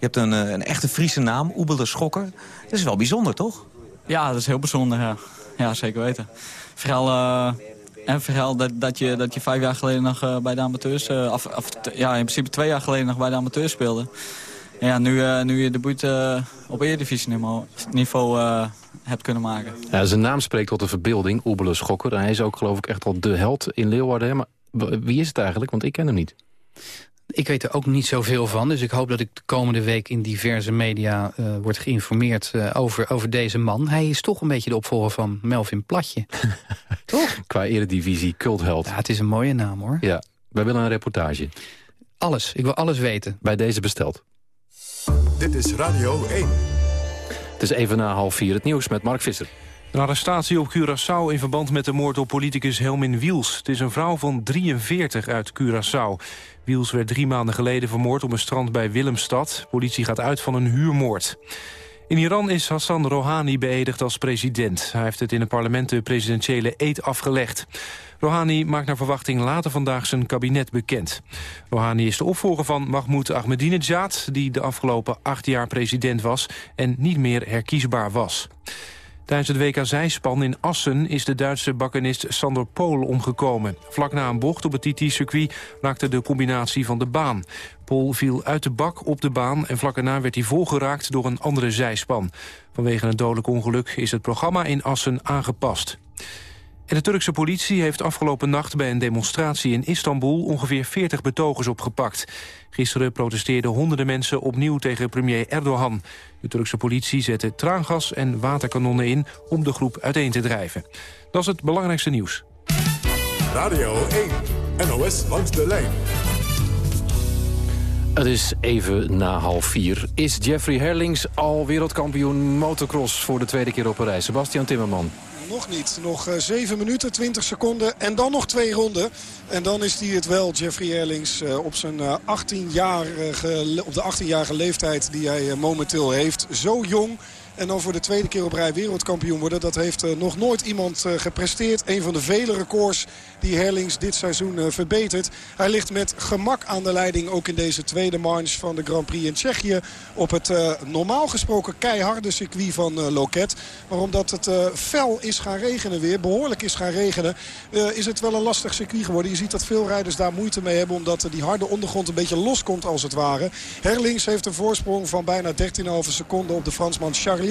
Je hebt een, een echte Friese naam, Oebele Schokker. Dat is wel bijzonder, toch? Ja, dat is heel bijzonder, ja. Ja, zeker weten. Vooral, uh, en vooral dat, dat, je, dat je vijf jaar geleden nog uh, bij de amateurs... Uh, af, af, ja, in principe twee jaar geleden nog bij de amateurs speelde. En ja, nu, nu je debuut op Eredivisie niveau hebt kunnen maken. Ja, zijn naam spreekt tot de verbeelding, Oebele Schokker. Hij is ook geloof ik echt wel de held in Leeuwarden. Hè? Maar wie is het eigenlijk? Want ik ken hem niet. Ik weet er ook niet zoveel van, dus ik hoop dat ik de komende week in diverse media uh, word geïnformeerd uh, over, over deze man. Hij is toch een beetje de opvolger van Melvin Platje. toch? Qua eredivisie, cultheld. Ja, het is een mooie naam hoor. Ja, wij willen een reportage. Alles, ik wil alles weten. Bij deze besteld. Dit is Radio 1. Het is even na half vier het nieuws met Mark Visser. Een arrestatie op Curaçao in verband met de moord op politicus Helmin Wiels. Het is een vrouw van 43 uit Curaçao. Wiels werd drie maanden geleden vermoord op een strand bij Willemstad. Politie gaat uit van een huurmoord. In Iran is Hassan Rouhani beëdigd als president. Hij heeft het in het parlement de presidentiële eed afgelegd. Rouhani maakt naar verwachting later vandaag zijn kabinet bekend. Rouhani is de opvolger van Mahmoud Ahmadinejad... die de afgelopen acht jaar president was en niet meer herkiesbaar was. Tijdens het WK Zijspan in Assen is de Duitse bakkenist Sander Pool omgekomen. Vlak na een bocht op het TT-circuit raakte de combinatie van de baan. Pool viel uit de bak op de baan en vlak daarna werd hij volgeraakt door een andere zijspan. Vanwege een dodelijk ongeluk is het programma in Assen aangepast. En de Turkse politie heeft afgelopen nacht bij een demonstratie in Istanbul ongeveer 40 betogers opgepakt. Gisteren protesteerden honderden mensen opnieuw tegen premier Erdogan. De Turkse politie zette traangas en waterkanonnen in om de groep uiteen te drijven. Dat is het belangrijkste nieuws. Radio 1, NOS langs de lijn. Het is even na half vier. Is Jeffrey Herlings al wereldkampioen motocross voor de tweede keer op een reis? Sebastian Timmerman nog niet. Nog 7 minuten, 20 seconden en dan nog twee ronden. En dan is hij het wel, Jeffrey Erlings, op, zijn 18-jarige, op de 18-jarige leeftijd die hij momenteel heeft. Zo jong en dan voor de tweede keer op rij wereldkampioen worden. Dat heeft uh, nog nooit iemand uh, gepresteerd. Een van de vele records die Herlings dit seizoen uh, verbetert. Hij ligt met gemak aan de leiding. Ook in deze tweede manche van de Grand Prix in Tsjechië. Op het normaal gesproken keiharde circuit van Loket. Maar omdat het fel is gaan regenen weer. Behoorlijk is gaan regenen. is het wel een lastig circuit geworden. Je ziet dat veel rijders daar moeite mee hebben. Omdat die harde ondergrond een beetje loskomt als het ware. Herlings heeft een voorsprong van bijna 13,5 seconden op de Fransman Charlie.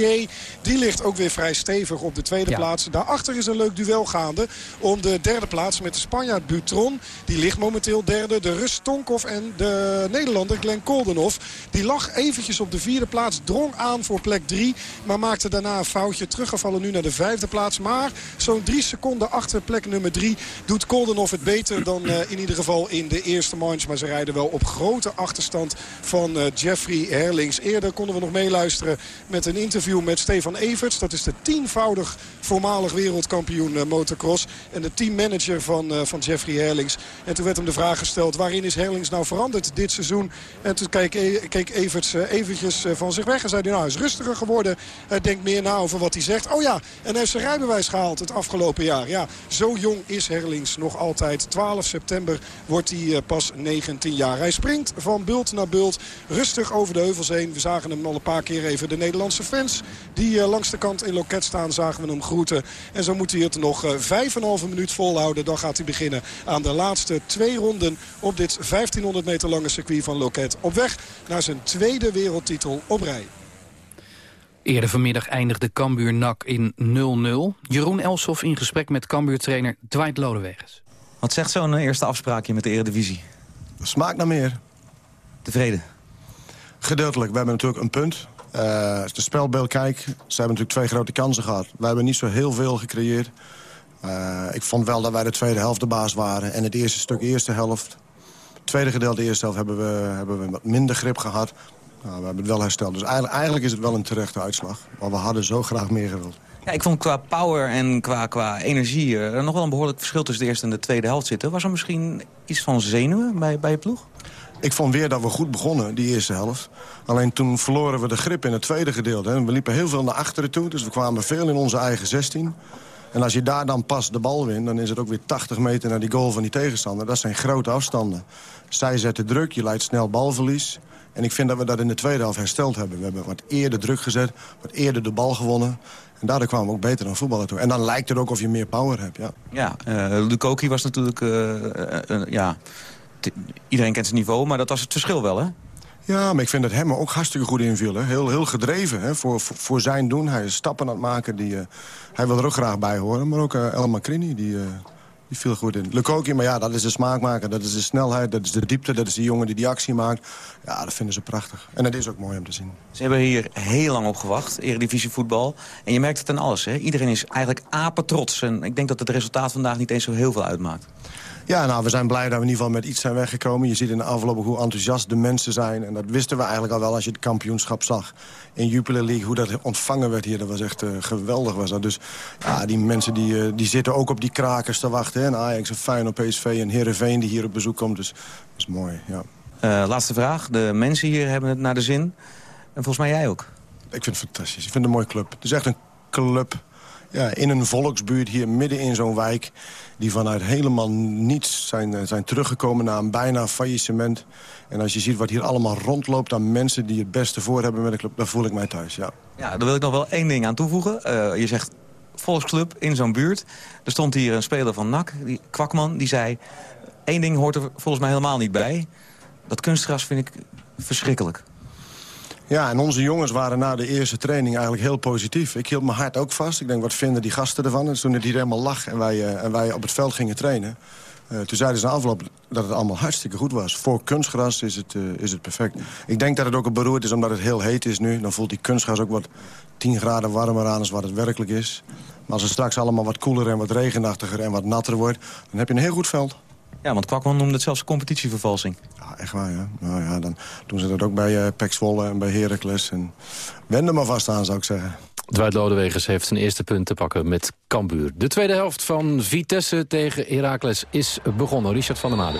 Die ligt ook weer vrij stevig op de tweede ja. plaats. Daarachter is een leuk duel gaande om de derde plaats met de Spanjaard Butron. Die ligt momenteel derde. De Rus Tonkov en de Nederlander Glenn Koldenhoff. Die lag eventjes op de vierde plaats. Drong aan voor plek drie. Maar maakte daarna een foutje. Teruggevallen nu naar de vijfde plaats. Maar zo'n drie seconden achter plek nummer drie doet Koldenhoff het beter dan uh, in ieder geval in de eerste manche. Maar ze rijden wel op grote achterstand van uh, Jeffrey Herlings. Eerder konden we nog meeluisteren met een interview met Stefan Everts. Dat is de tienvoudig voormalig wereldkampioen uh, motocross. En de teammanager van, uh, van Jeffrey Herlings. En toen werd hem de vraag gesteld waarin is Herlings nou veranderd dit seizoen. En toen keek, e Everts uh, eventjes van zich weg. En zei hij nou is rustiger geworden. Hij denkt meer na over wat hij zegt. Oh ja, en hij heeft zijn rijbewijs gehaald het afgelopen jaar. Ja, zo jong is Herlings nog altijd. 12 september wordt hij pas 19 jaar. Hij springt van bult naar bult. Rustig over de heuvels heen. We zagen hem al een paar keer even de Nederlandse fans die uh, langs de kant in loket staan zagen we hem groeten. En zo moet hij het nog uh, 5,5 minuut volhouden. Dan gaat hij beginnen aan de laatste twee ronden op dit 1500 meter lange circuit van Loket. Op weg naar zijn tweede wereldtitel op rij. Eerder vanmiddag eindigde Cambuur NAC in 0-0. Jeroen Elsoff in gesprek met Cambuur-trainer Dwight Lodewegens. Wat zegt zo'n eerste afspraakje met de Eredivisie? Smaakt naar meer. Tevreden? Gedeeltelijk. We hebben natuurlijk een punt. Uh, als de spelbeeld kijk, ze hebben natuurlijk twee grote kansen gehad. Wij hebben niet zo heel veel gecreëerd. Uh, ik vond wel dat wij de tweede helft de baas waren. En het eerste stuk, eerste helft, tweede gedeelte, de eerste helft, hebben we, hebben we wat minder grip gehad. Nou, we hebben het wel hersteld. Dus eigenlijk, eigenlijk is het wel een terechte uitslag. Maar we hadden zo graag meer gewild. Ja, ik vond qua power en qua, qua energie eh, er nog wel een behoorlijk verschil tussen de eerste en de tweede helft zitten. Was er misschien iets van zenuwen bij, bij je ploeg? Ik vond weer dat we goed begonnen, die eerste helft. Alleen toen verloren we de grip in het tweede gedeelte. We liepen heel veel naar achteren toe, dus we kwamen veel in onze eigen 16. En als je daar dan pas de bal wint, dan is het ook weer 80 meter naar die goal van die tegenstander. Dat zijn grote afstanden. Zij zetten druk, je leidt snel balverlies. En ik vind dat we dat in de tweede helft hersteld hebben. We hebben wat eerder druk gezet, wat eerder de bal gewonnen. En daardoor kwamen we ook beter dan voetballen toe. En dan lijkt het ook of je meer power hebt, ja. Ja, uh, Lukoki was natuurlijk... Uh, ja, iedereen kent zijn niveau, maar dat was het verschil wel, hè? Ja, maar ik vind dat hem ook hartstikke goed inviel. Hè. Heel, heel gedreven hè, voor, voor, zijn doen. Hij is stappen aan het maken. Die, uh, hij wil er ook graag bij horen. Maar ook uh, El Macrini, die, uh, die viel goed in. Lukoki, maar ja, dat is de smaakmaker. Dat is de snelheid, dat is de diepte. Dat is die jongen die die actie maakt. Ja, dat vinden ze prachtig. En dat is ook mooi om te zien. Ze hebben hier heel lang op gewacht, Eredivisie voetbal. En je merkt het aan alles. Hè? Iedereen is eigenlijk apetrots. En ik denk dat het resultaat vandaag niet eens zo heel veel uitmaakt. Ja, nou, we zijn blij dat we in ieder geval met iets zijn weggekomen. Je ziet in de afloop hoe enthousiast de mensen zijn. En dat wisten we eigenlijk al wel als je het kampioenschap zag. In Jupiler League, hoe dat ontvangen werd hier. Dat was echt uh, geweldig. Was dat. Dus ja, die mensen die, uh, die zitten ook op die krakers te wachten. Hè. En Ajax, fijn op PSV en Heerenveen die hier op bezoek komt. Dus dat is mooi, ja. Uh, laatste vraag. De mensen hier hebben het naar de zin. En volgens mij jij ook. Ik vind het fantastisch. Ik vind het een mooie club. Het is echt een club ja, in een volksbuurt hier midden in zo'n wijk... die vanuit helemaal niets zijn, eh, zijn teruggekomen na een bijna faillissement. En als je ziet wat hier allemaal rondloopt aan mensen... die het beste voor hebben met de club, dan voel ik mij thuis, ja. Ja, daar wil ik nog wel één ding aan toevoegen. Uh, je zegt volksclub in zo'n buurt. Er stond hier een speler van NAC, die, Kwakman, die zei... één ding hoort er volgens mij helemaal niet bij. Dat kunstgras vind ik verschrikkelijk. Ja, en onze jongens waren na de eerste training eigenlijk heel positief. Ik hield mijn hart ook vast. Ik denk, wat vinden die gasten ervan? En toen het hier helemaal lag en wij, uh, en wij op het veld gingen trainen... Uh, toen zeiden ze na afloop dat het allemaal hartstikke goed was. Voor kunstgras is het, uh, is het perfect. Ik denk dat het ook een beroerd is omdat het heel heet is nu. Dan voelt die kunstgras ook wat 10 graden warmer aan dan wat het werkelijk is. Maar als het straks allemaal wat koeler en wat regenachtiger en wat natter wordt... dan heb je een heel goed veld. Ja, want Kwakman noemde het zelfs competitievervalsing. Ja, echt waar, ja. Nou ja, dan doen ze dat ook bij uh, Pek Zwolle en bij Heracles. En wend er maar vast aan, zou ik zeggen. Dwight Lodewegers heeft zijn eerste punt te pakken met Cambuur. De tweede helft van Vitesse tegen Heracles is begonnen. Richard van der Made.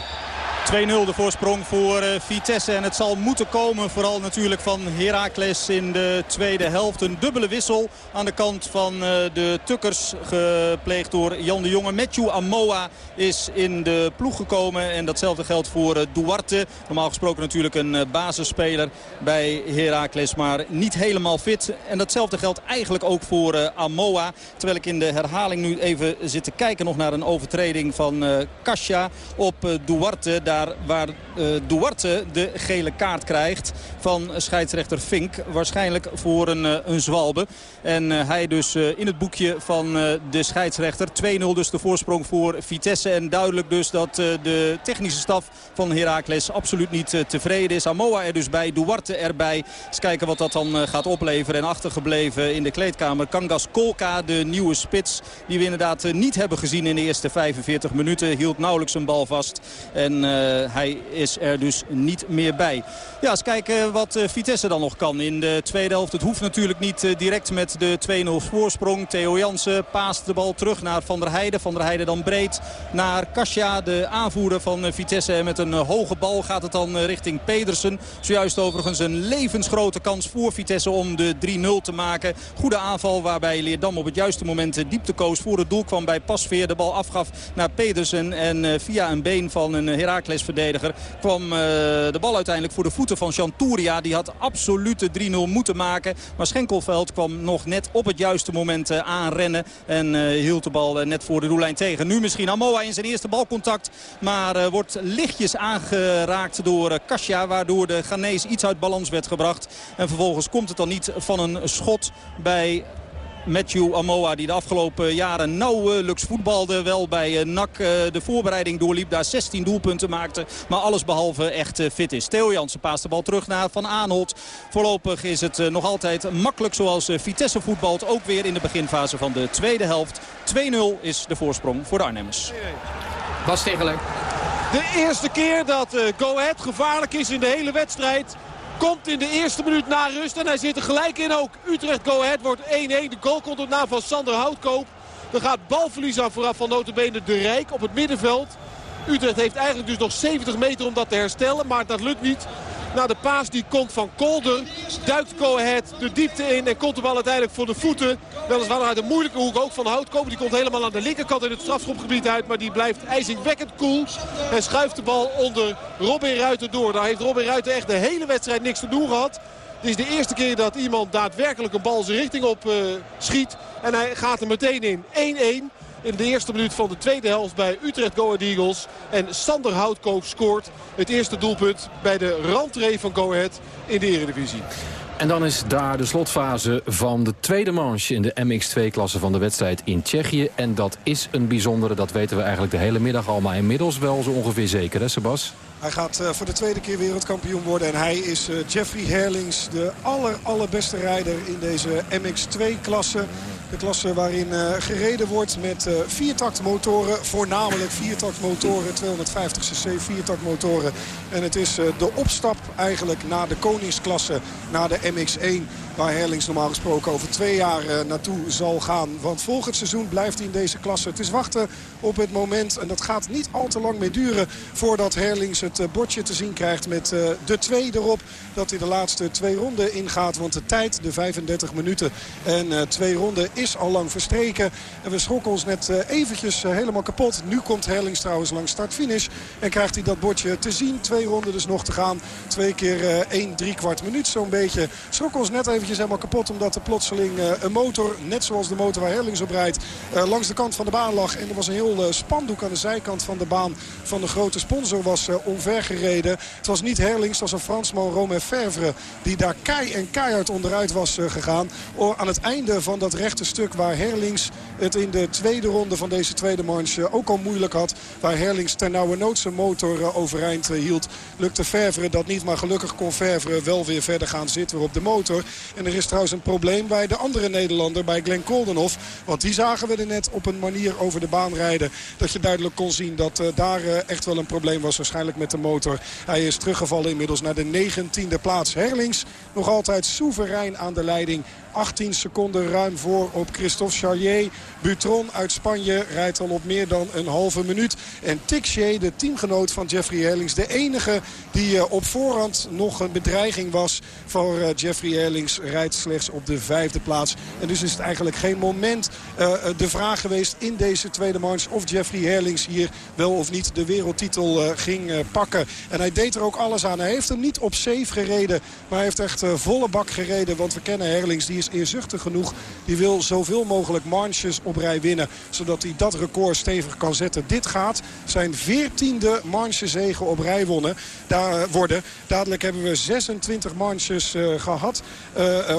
2-0 de voorsprong voor uh, Vitesse. En het zal moeten komen vooral natuurlijk van Heracles in de tweede helft. Een dubbele wissel aan de kant van uh, de Tukkers. Gepleegd door Jan de Jonge. Matthew Amoa is in de ploeg gekomen. En datzelfde geldt voor uh, Duarte. Normaal gesproken natuurlijk een basisspeler bij Heracles. Maar niet helemaal fit. En datzelfde geldt eigenlijk ook voor Amoa. Terwijl ik in de herhaling nu even zit te kijken nog naar een overtreding van Kasia op Duarte. Daar waar uh, Duarte de gele kaart krijgt van scheidsrechter Fink. Waarschijnlijk voor een, uh, een zwalbe. En uh, hij dus in het boekje van de scheidsrechter. 2-0 dus de voorsprong voor Vitesse. En duidelijk dus dat de technische staf van Heracles absoluut niet tevreden is. Amoa er dus bij, Duarte erbij. Eens kijken wat dat dan gaat opleveren. En achtergebleven in de kleedkamer Kangas Kolka, de nieuwe spits. Die we inderdaad niet hebben gezien in de eerste 45 minuten. Hield nauwelijks een bal vast. En hij is er dus niet meer bij. Ja, eens kijken wat uh, Vitesse dan nog kan in de tweede helft. Het hoeft natuurlijk niet uh, direct met de 2-0 voorsprong. Theo Jansen paast de bal terug naar Van der Heijden. Van der Heijden dan breed naar Kasia, de aanvoerder van Vitesse. Met een hoge bal gaat het dan richting Pedersen. Zojuist overigens een levensgrote kans voor Vitesse om de 3-0 te maken. Goede aanval waarbij Leerdam op het juiste moment diepte koos. Voor het doel kwam bij Pasveer. De bal afgaf naar Pedersen. En via een been van een Heracles verdediger kwam uh, de bal uiteindelijk voor de voeten van Chanturia. Die had absolute 3-0 moeten maken. Maar Schenkelveld kwam nog net op het juiste moment uh, aanrennen. En uh, hield de bal net voor de doellijn tegen. Nu misschien Amoa in zijn eerste balcontact. Maar wordt lichtjes aangeraakt door Kasia. Waardoor de Ghanese iets uit balans werd gebracht. En vervolgens komt het dan niet van een schot bij Matthew Amoa die de afgelopen jaren nauwelijks voetbalde. Wel bij NAC de voorbereiding doorliep. Daar 16 doelpunten maakte. Maar alles behalve echt fit is. Theo Jansen paast de bal terug naar Van Aanholt. Voorlopig is het nog altijd makkelijk zoals Vitesse voetbalt. Ook weer in de beginfase van de tweede helft. 2-0 is de voorsprong voor de Arnhemmers. Bas Tegeler. De eerste keer dat Go Ahead gevaarlijk is in de hele wedstrijd. Komt in de eerste minuut na rust en hij zit er gelijk in ook. Utrecht Go Ahead wordt 1-1. De goal komt op naam van Sander Houtkoop. Er gaat balverlies aan vooraf van notabene de Rijk op het middenveld. Utrecht heeft eigenlijk dus nog 70 meter om dat te herstellen. Maar dat lukt niet. Na de paas die komt van Kolder. Duikt Coahead de diepte in en komt de bal uiteindelijk voor de voeten. Weliswaar uit een moeilijke hoek ook van Houtkoop. Die komt helemaal aan de linkerkant in het strafschopgebied uit. Maar die blijft ijzingwekkend koel. En schuift de bal onder Robin Ruiter door. Daar heeft Robin Ruiter echt de hele wedstrijd niks te doen gehad. Het is de eerste keer dat iemand daadwerkelijk een bal zijn richting op uh, schiet. En hij gaat er meteen in. 1-1 in de eerste minuut van de tweede helft bij Utrecht Go Ahead Eagles. En Sander Houtkoop scoort het eerste doelpunt bij de rentree van Go Ahead in de Eredivisie. En dan is daar de slotfase van de tweede manche in de MX2-klasse van de wedstrijd in Tsjechië. En dat is een bijzondere, dat weten we eigenlijk de hele middag al. Maar inmiddels wel zo ongeveer zeker, hè Sebas? Hij gaat uh, voor de tweede keer wereldkampioen worden. En hij is uh, Jeffrey Herlings, de aller, allerbeste rijder in deze MX2-klasse. De klasse waarin uh, gereden wordt met viertaktmotoren. Voornamelijk viertaktmotoren, 250 cc viertaktmotoren. En het is de opstap eigenlijk naar de koningsklasse, naar de MX1. Waar Herlings normaal gesproken over twee jaar naartoe zal gaan. Want volgend seizoen blijft hij in deze klasse. Het is wachten op het moment, en dat gaat niet al te lang meer duren... voordat Herlings het bordje te zien krijgt met de twee erop. Dat hij de laatste twee ronden ingaat. Want de tijd, de 35 minuten en twee ronden is al lang verstreken. En we schrokken ons net eventjes helemaal kapot. Nu komt Herlings trouwens langs start-finish. En krijgt hij dat bordje te zien. Twee ronden dus nog te gaan. Twee keer één, drie kwart minuut zo'n beetje. Schrokken ons net eventjes helemaal kapot. Omdat er plotseling een motor, net zoals de motor waar Herlings op rijdt... langs de kant van de baan lag. En er was een heel spandoek aan de zijkant van de baan van de grote sponsor was omvergereden. Het was niet Herlings, het was een Fransman, Romain Fervre... die daar kei en keihard onderuit was gegaan. Aan het einde van dat rechte stuk waar Herlings het in de tweede ronde van deze tweede manche ook al moeilijk had. Waar Herlings ter nauwe zijn motor overeind hield. Lukte Ververen dat niet, maar gelukkig kon Ververen wel weer verder gaan zitten op de motor. En er is trouwens een probleem bij de andere Nederlander, bij Glenn Koldenhoff. Want die zagen we er net op een manier over de baan rijden. Dat je duidelijk kon zien dat uh, daar uh, echt wel een probleem was. Waarschijnlijk met de motor. Hij is teruggevallen inmiddels naar de 19e plaats. Herlings nog altijd soeverein aan de leiding. 18 seconden ruim voor op Christophe Charlier. Butron uit Spanje rijdt al op meer dan een halve minuut. En Tixier, de teamgenoot van Jeffrey Herlings. De enige die uh, op voorhand nog een bedreiging was voor Jeffrey Herlings. Rijdt slechts op de vijfde plaats. En dus is het eigenlijk geen moment uh, de vraag geweest in deze tweede manche... of Jeffrey Herlings hier wel of niet de wereldtitel ging pakken. En hij deed er ook alles aan. Hij heeft hem niet op safe gereden. Maar hij heeft echt volle bak gereden. Want we kennen Herlings. Die is eerzuchtig genoeg. Die wil zoveel mogelijk manches op rij winnen. Zodat hij dat record stevig kan zetten. Dit gaat zijn veertiende manchezegen op rij wonnen, daar, worden. Dadelijk hebben we 26 manches uh, gehad.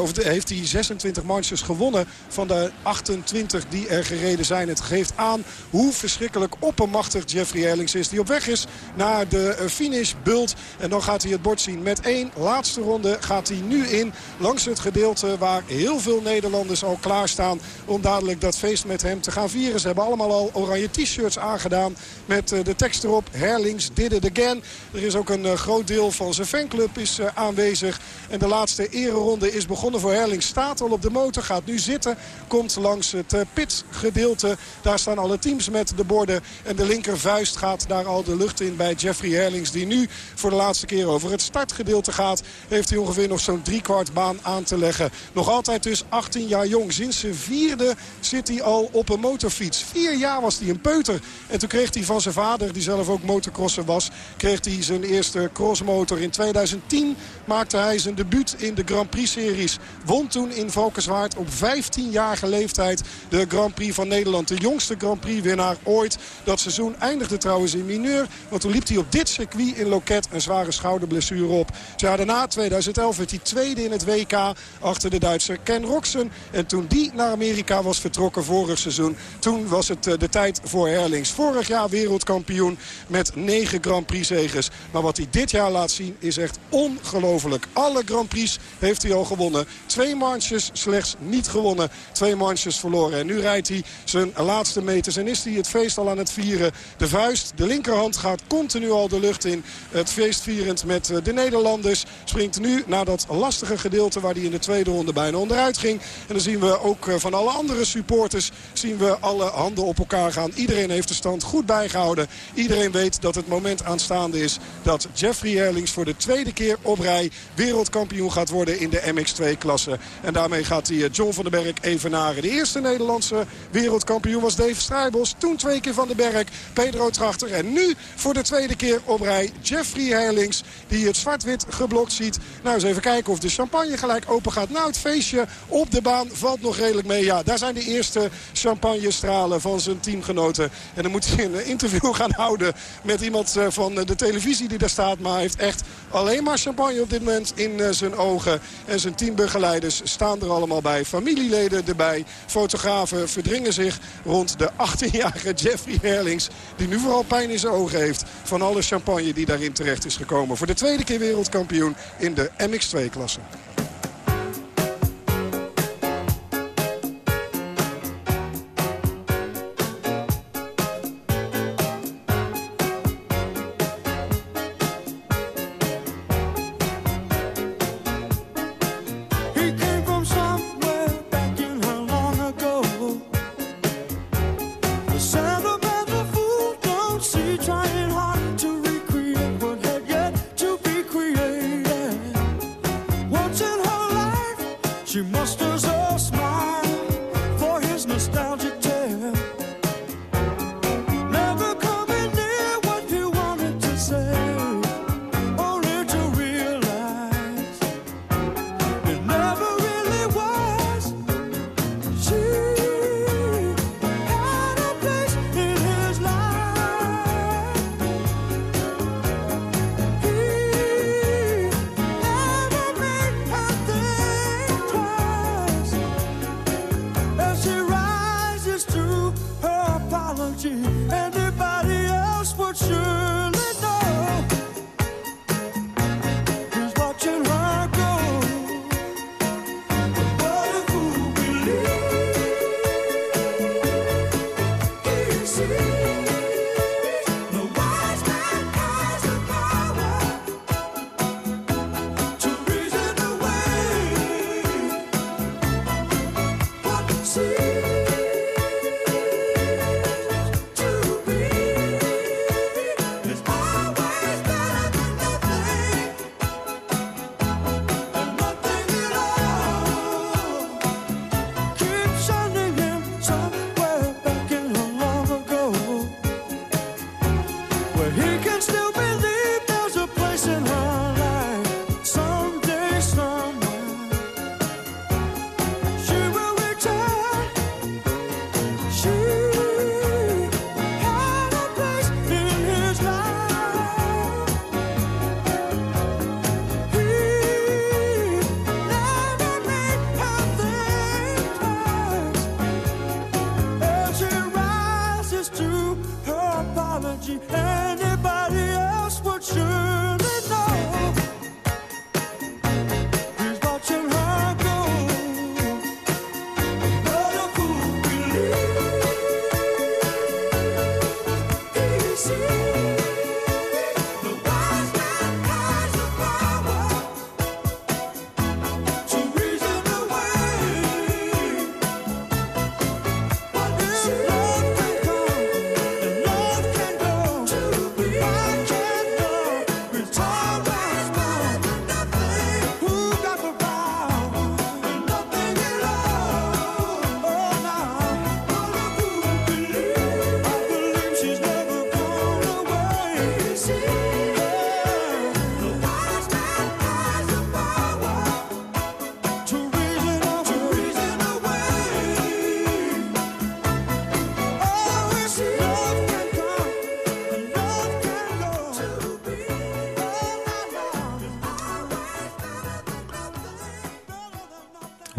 Of de, heeft hij 26 manches gewonnen van de 28 die er gereden zijn. Het geeft aan hoe verschrikkelijk oppermachtig Jeffrey Herlings is. Die op weg is naar de finish bult. En dan gaat hij het bord zien met één laatste ronde. Gaat hij nu in langs het gedeelte waar heel veel Nederlanders al klaarstaan om dadelijk dat feest met hem te gaan vieren. Ze hebben allemaal al oranje t-shirts aangedaan met de tekst erop. Herlings did it again. Er is ook een groot deel van zijn fanclub is aanwezig. En de laatste ereronde is begonnen voor Herlings. Staat al op de motor, gaat nu zitten. Komt langs het pitgedeelte. Daar staan alle teams met de borden. En de linkervuist gaat daar al de lucht in bij Jeffrey Herlings. Die nu voor de laatste keer over het startgedeelte gaat. Heeft hij ongeveer nog zo'n driekwart baan aan te leggen. Nog altijd dus 18 jaar jong. Sinds zijn vierde zit hij al op een motorfiets. Vier jaar was hij een peuter. En toen kreeg hij van zijn vader, die zelf ook motocrosser was... kreeg hij zijn eerste crossmotor. In 2010 maakte hij zijn debuut in de Grand Prix-series. Won toen in Valkenswaard op 15-jarige leeftijd de Grand Prix van Nederland. De jongste Grand Prix-winnaar ooit. Dat seizoen eindigde trouwens in mineur. Want toen liep hij op dit circuit in Loket een zware schouderblessure op. Ja, daarna, 2011, werd hij tweede in het WK achter de Duitser Ken Roxen. En toen die naar Amerika was vertrokken vorig seizoen. Toen was het de tijd voor Herlings. Vorig jaar wereldkampioen met negen Grand Prix zegens. Maar wat hij dit jaar laat zien is echt ongelooflijk. Alle Grand Prix heeft hij al gewonnen. Twee manches slechts niet gewonnen. Twee manches verloren. En nu rijdt hij zijn laatste meters en is hij het feest al aan het vieren. De vuist, de linkerhand gaat continu al de lucht in. Het feest vierend met eh, de Nederlanders. Springt nu naar dat lastige gedeelte waar hij in de tweede ronde bijna onderuit ging. En dan zien we ook eh, van alle andere supporters zien we alle handen op elkaar gaan. Iedereen heeft de stand goed bijgehouden. Iedereen weet dat het moment aanstaande is dat Jeffrey Herlings voor de tweede keer op rij wereldkampioen gaat worden in de MX2-klasse. En daarmee gaat hij eh, John van den Berg evenaren. De eerste Nederlandse wereldkampioen was Dave Strijbos. Toen twee keer van den Berg, Pedro Trachter. En nu voor de tweede keer op rij Jeffrey Herlings. Die het zwart-wit geblokt ziet. Nou, eens even kijken of de champagne gelijk open gaat. Nou, het feestje op de baan valt nog redelijk mee. Ja, daar zijn de eerste champagnestralen van zijn teamgenoten. En dan moet hij een interview gaan houden met iemand eh, van de televisie die daar staat. Maar hij heeft echt alleen maar champagne op dit moment in eh, zijn ogen. En zijn teambegeleiders staan er allemaal bij. Familieleden erbij. Fotografen verdringen zich rond de 18-jarige Jeffrey Herlings. Die nu vooral pijn in zijn ogen heeft van alle champagne die daarin terecht is gekomen. Voor de tweede keer wereldkampioen in de MX2-klasse.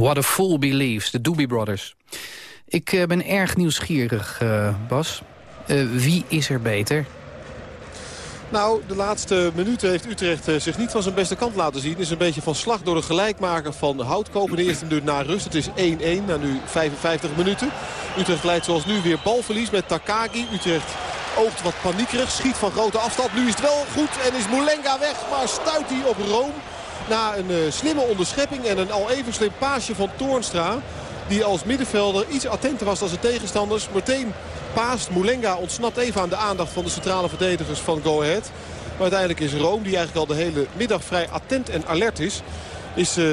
What a Fool Believes, de Doobie Brothers. Ik eh, ben erg nieuwsgierig, eh, Bas. Eh, wie is er beter? Nou, de laatste minuten heeft Utrecht zich niet van zijn beste kant laten zien. Is een beetje van slag door de gelijkmaker van Houtkoop. De eerste minuut na rust. Het is 1-1 na nu 55 minuten. Utrecht leidt zoals nu weer balverlies met Takagi. Utrecht oogt wat paniekerig. Schiet van grote afstand. Nu is het wel goed en is Moulenga weg. Maar stuit hij op Room. Na een uh, slimme onderschepping en een al even slim paasje van Toornstra. Die als middenvelder iets attenter was dan zijn tegenstanders. Meteen paast. Moulenga ontsnapt even aan de aandacht van de centrale verdedigers van Go Ahead. Maar uiteindelijk is Room, die eigenlijk al de hele middag vrij attent en alert is... is uh,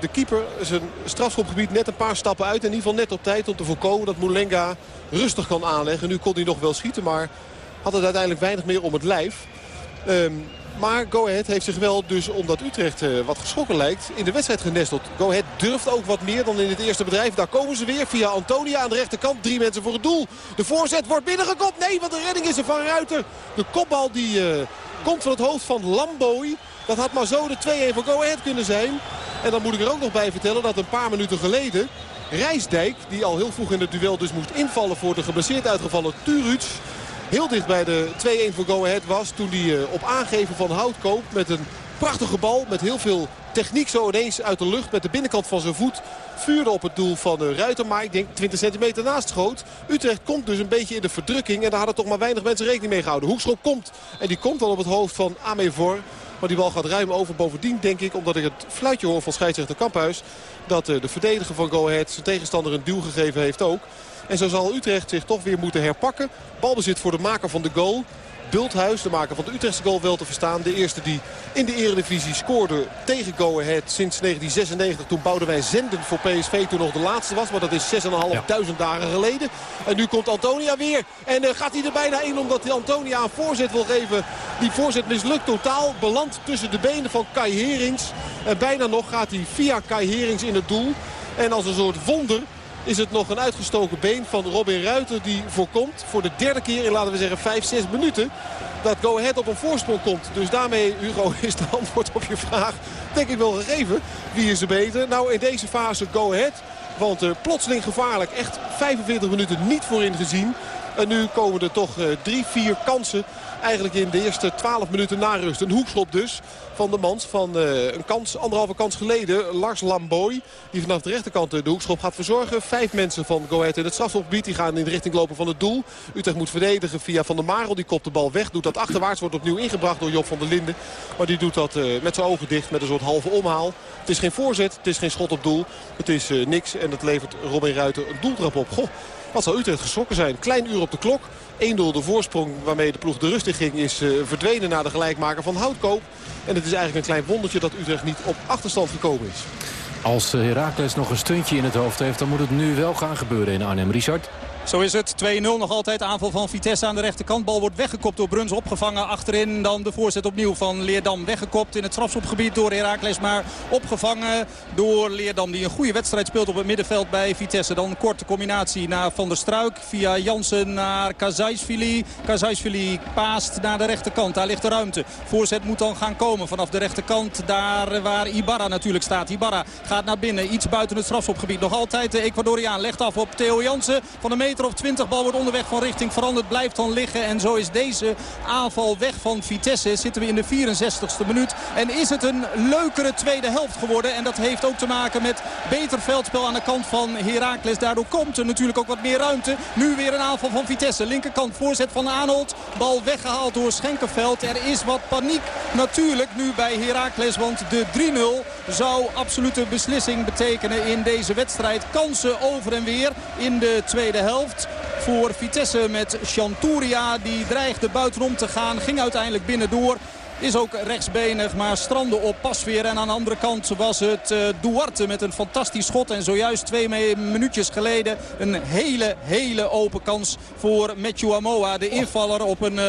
de keeper zijn strafschopgebied net een paar stappen uit. In ieder geval net op tijd om te voorkomen dat Moulenga rustig kan aanleggen. Nu kon hij nog wel schieten, maar had het uiteindelijk weinig meer om het lijf. Um, maar Go Ahead heeft zich wel dus, omdat Utrecht uh, wat geschrokken lijkt, in de wedstrijd genesteld. Go Ahead durft ook wat meer dan in het eerste bedrijf. Daar komen ze weer via Antonia aan de rechterkant. Drie mensen voor het doel. De voorzet wordt binnengekopt. Nee, want de redding is er van Ruiter. De kopbal die uh, komt van het hoofd van Lamboy. Dat had maar zo de 2-1 voor Go Ahead kunnen zijn. En dan moet ik er ook nog bij vertellen dat een paar minuten geleden... Rijsdijk, die al heel vroeg in het duel dus moest invallen voor de geblesseerd uitgevallen Turuts heel dicht bij de 2-1 voor Go Ahead was. Toen hij uh, op aangeven van Houtkoop met een prachtige bal. Met heel veel techniek zo ineens uit de lucht. Met de binnenkant van zijn voet vuurde op het doel van uh, Ruiter. Maar ik denk 20 centimeter naast schoot. Utrecht komt dus een beetje in de verdrukking. En daar hadden toch maar weinig mensen rekening mee gehouden. Hoekschop komt. En die komt dan op het hoofd van Amevor. Maar die bal gaat ruim over. Bovendien denk ik, omdat ik het fluitje hoor van scheidsrechter Kamphuis... dat uh, de verdediger van Go Ahead zijn tegenstander een duw gegeven heeft ook. En zo zal Utrecht zich toch weer moeten herpakken. Balbezit voor de maker van de goal. Bulthuis, de maker van de Utrechtse goal, wel te verstaan. De eerste die in de eredivisie scoorde tegen Go Ahead sinds 1996. Toen bouwden wij zenden voor PSV toen nog de laatste was. Maar dat is 6.500 ja. dagen geleden. En nu komt Antonia weer. En uh, gaat hij er bijna in omdat die Antonia een voorzet wil geven. Die voorzet mislukt totaal. Belandt tussen de benen van Kai Herings. En bijna nog gaat hij via Kai Herings in het doel. En als een soort wonder is het nog een uitgestoken been van Robin Ruiter die voorkomt. Voor de derde keer in, laten we zeggen, 5, 6 minuten dat Go Ahead op een voorsprong komt. Dus daarmee, Hugo, is de antwoord op je vraag denk ik wel gegeven. Wie is er beter? Nou, in deze fase Go Ahead. Want uh, plotseling gevaarlijk. Echt 45 minuten niet voorin gezien. En nu komen er toch uh, drie, vier kansen eigenlijk in de eerste 12 minuten na rust. Een hoekschop dus van de mans van uh, een kans, anderhalve kans geleden. Lars Lamboy, die vanaf de rechterkant de hoekschop gaat verzorgen. Vijf mensen van Go Ahead in het strafschopgebied. Die gaan in de richting lopen van het doel. Utrecht moet verdedigen via Van der Marel. Die kopt de bal weg. Doet dat achterwaarts. Wordt opnieuw ingebracht door Job van der Linden. Maar die doet dat uh, met zijn ogen dicht. Met een soort halve omhaal. Het is geen voorzet. Het is geen schot op doel. Het is niks. En dat levert Robin Ruiter een doeltrap op. Goh, wat zal Utrecht geschrokken zijn. Klein uur op de klok. 1-0 de voorsprong waarmee de ploeg de rust in ging is uh, verdwenen na de gelijkmaker van Houtkoop. En het is eigenlijk een klein wondertje dat Utrecht niet op achterstand gekomen is. Als Heracles nog een stuntje in het hoofd heeft, dan moet het nu wel gaan gebeuren in Arnhem. Richard? Zo is het. 2-0 nog altijd. Aanval van Vitesse aan de rechterkant. Bal wordt weggekopt door Bruns. Opgevangen achterin. Dan de voorzet opnieuw van Leerdam. Weggekopt in het strafschopgebied door Heracles. Maar opgevangen door Leerdam. Die een goede wedstrijd speelt op het middenveld bij Vitesse. Dan een korte combinatie naar Van der Struik. Via Jansen naar Kazaisvili. Kazaisvili paast naar de rechterkant. Daar ligt de ruimte. Voorzet moet dan gaan komen vanaf de rechterkant. Daar waar Ibarra natuurlijk staat. Ibarra gaat naar binnen. Iets buiten het strafschopgebied. Nog altijd de Ecuadoriaan legt af op Theo Jansen. Van de meter of 20. Bal wordt onderweg van richting veranderd. Blijft dan liggen. En zo is deze aanval weg van Vitesse. Zitten we in de 64ste minuut. En is het een leukere tweede helft geworden. En dat heeft ook te maken met beter veldspel aan de kant van Heracles. Daardoor komt er natuurlijk ook wat meer ruimte. Nu weer een aanval van Vitesse. Linkerkant voorzet van Arnold. Bal weggehaald door Schenkenveld. Er is wat paniek natuurlijk nu bij Heracles. Want de 3-0 zou absolute beslissing betekenen in deze wedstrijd. Kansen over en weer in de tweede helft voor Vitesse met Chanturia. Die dreigde buitenom te gaan. Ging uiteindelijk binnendoor. Is ook rechtsbenig, maar strandde op pasveer. En aan de andere kant was het uh, Duarte met een fantastisch schot. En zojuist twee minuutjes geleden een hele, hele open kans voor Matthew Amoa. De invaller op een uh,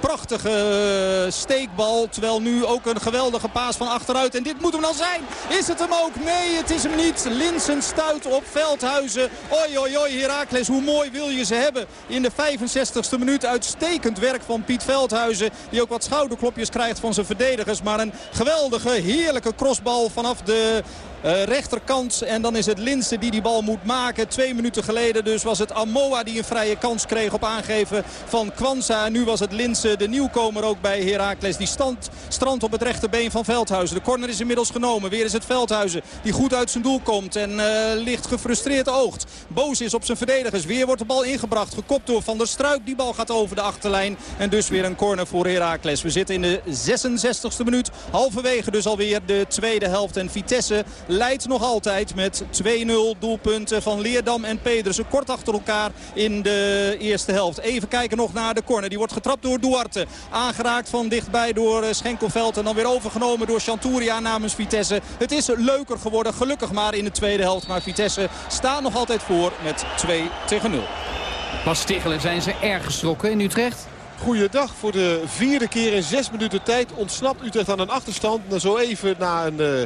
prachtige uh, steekbal. Terwijl nu ook een geweldige paas van achteruit. En dit moet hem dan zijn. Is het hem ook? Nee, het is hem niet. Linsen stuit op Veldhuizen. Oi, oi, oi, Heracles. Hoe mooi wil je ze hebben? In de 65ste minuut uitstekend werk van Piet Veldhuizen. Die ook wat schouderklopjes krijgt van zijn verdedigers. Maar een geweldige, heerlijke crossbal vanaf de uh, rechterkant. En dan is het Linse die die bal moet maken. Twee minuten geleden dus was het Amoa die een vrije kans kreeg op aangeven van Kwanza. En nu was het Linse, de nieuwkomer ook bij Heracles. Die stand, strand op het rechterbeen van Veldhuizen. De corner is inmiddels genomen. Weer is het Veldhuizen die goed uit zijn doel komt. En uh, licht gefrustreerd oogt. Boos is op zijn verdedigers. Weer wordt de bal ingebracht. Gekopt door Van der Struik. Die bal gaat over de achterlijn. En dus weer een corner voor Heracles. We zitten in de 66e minuut. Halverwege dus alweer de tweede helft. En Vitesse leidt nog altijd met 2-0 doelpunten van Leerdam en Pedersen. Kort achter elkaar in de eerste helft. Even kijken nog naar de corner. Die wordt getrapt door Duarte. Aangeraakt van dichtbij door eh, Schenkelveld. En dan weer overgenomen door Chanturia namens Vitesse. Het is leuker geworden. Gelukkig maar in de tweede helft. Maar Vitesse staat nog altijd voor met 2 tegen 0. Bas Stichelen zijn ze erg geschrokken in Utrecht. Goeiedag. Voor de vierde keer in zes minuten tijd ontsnapt Utrecht aan een achterstand. Nou, zo even na een... Uh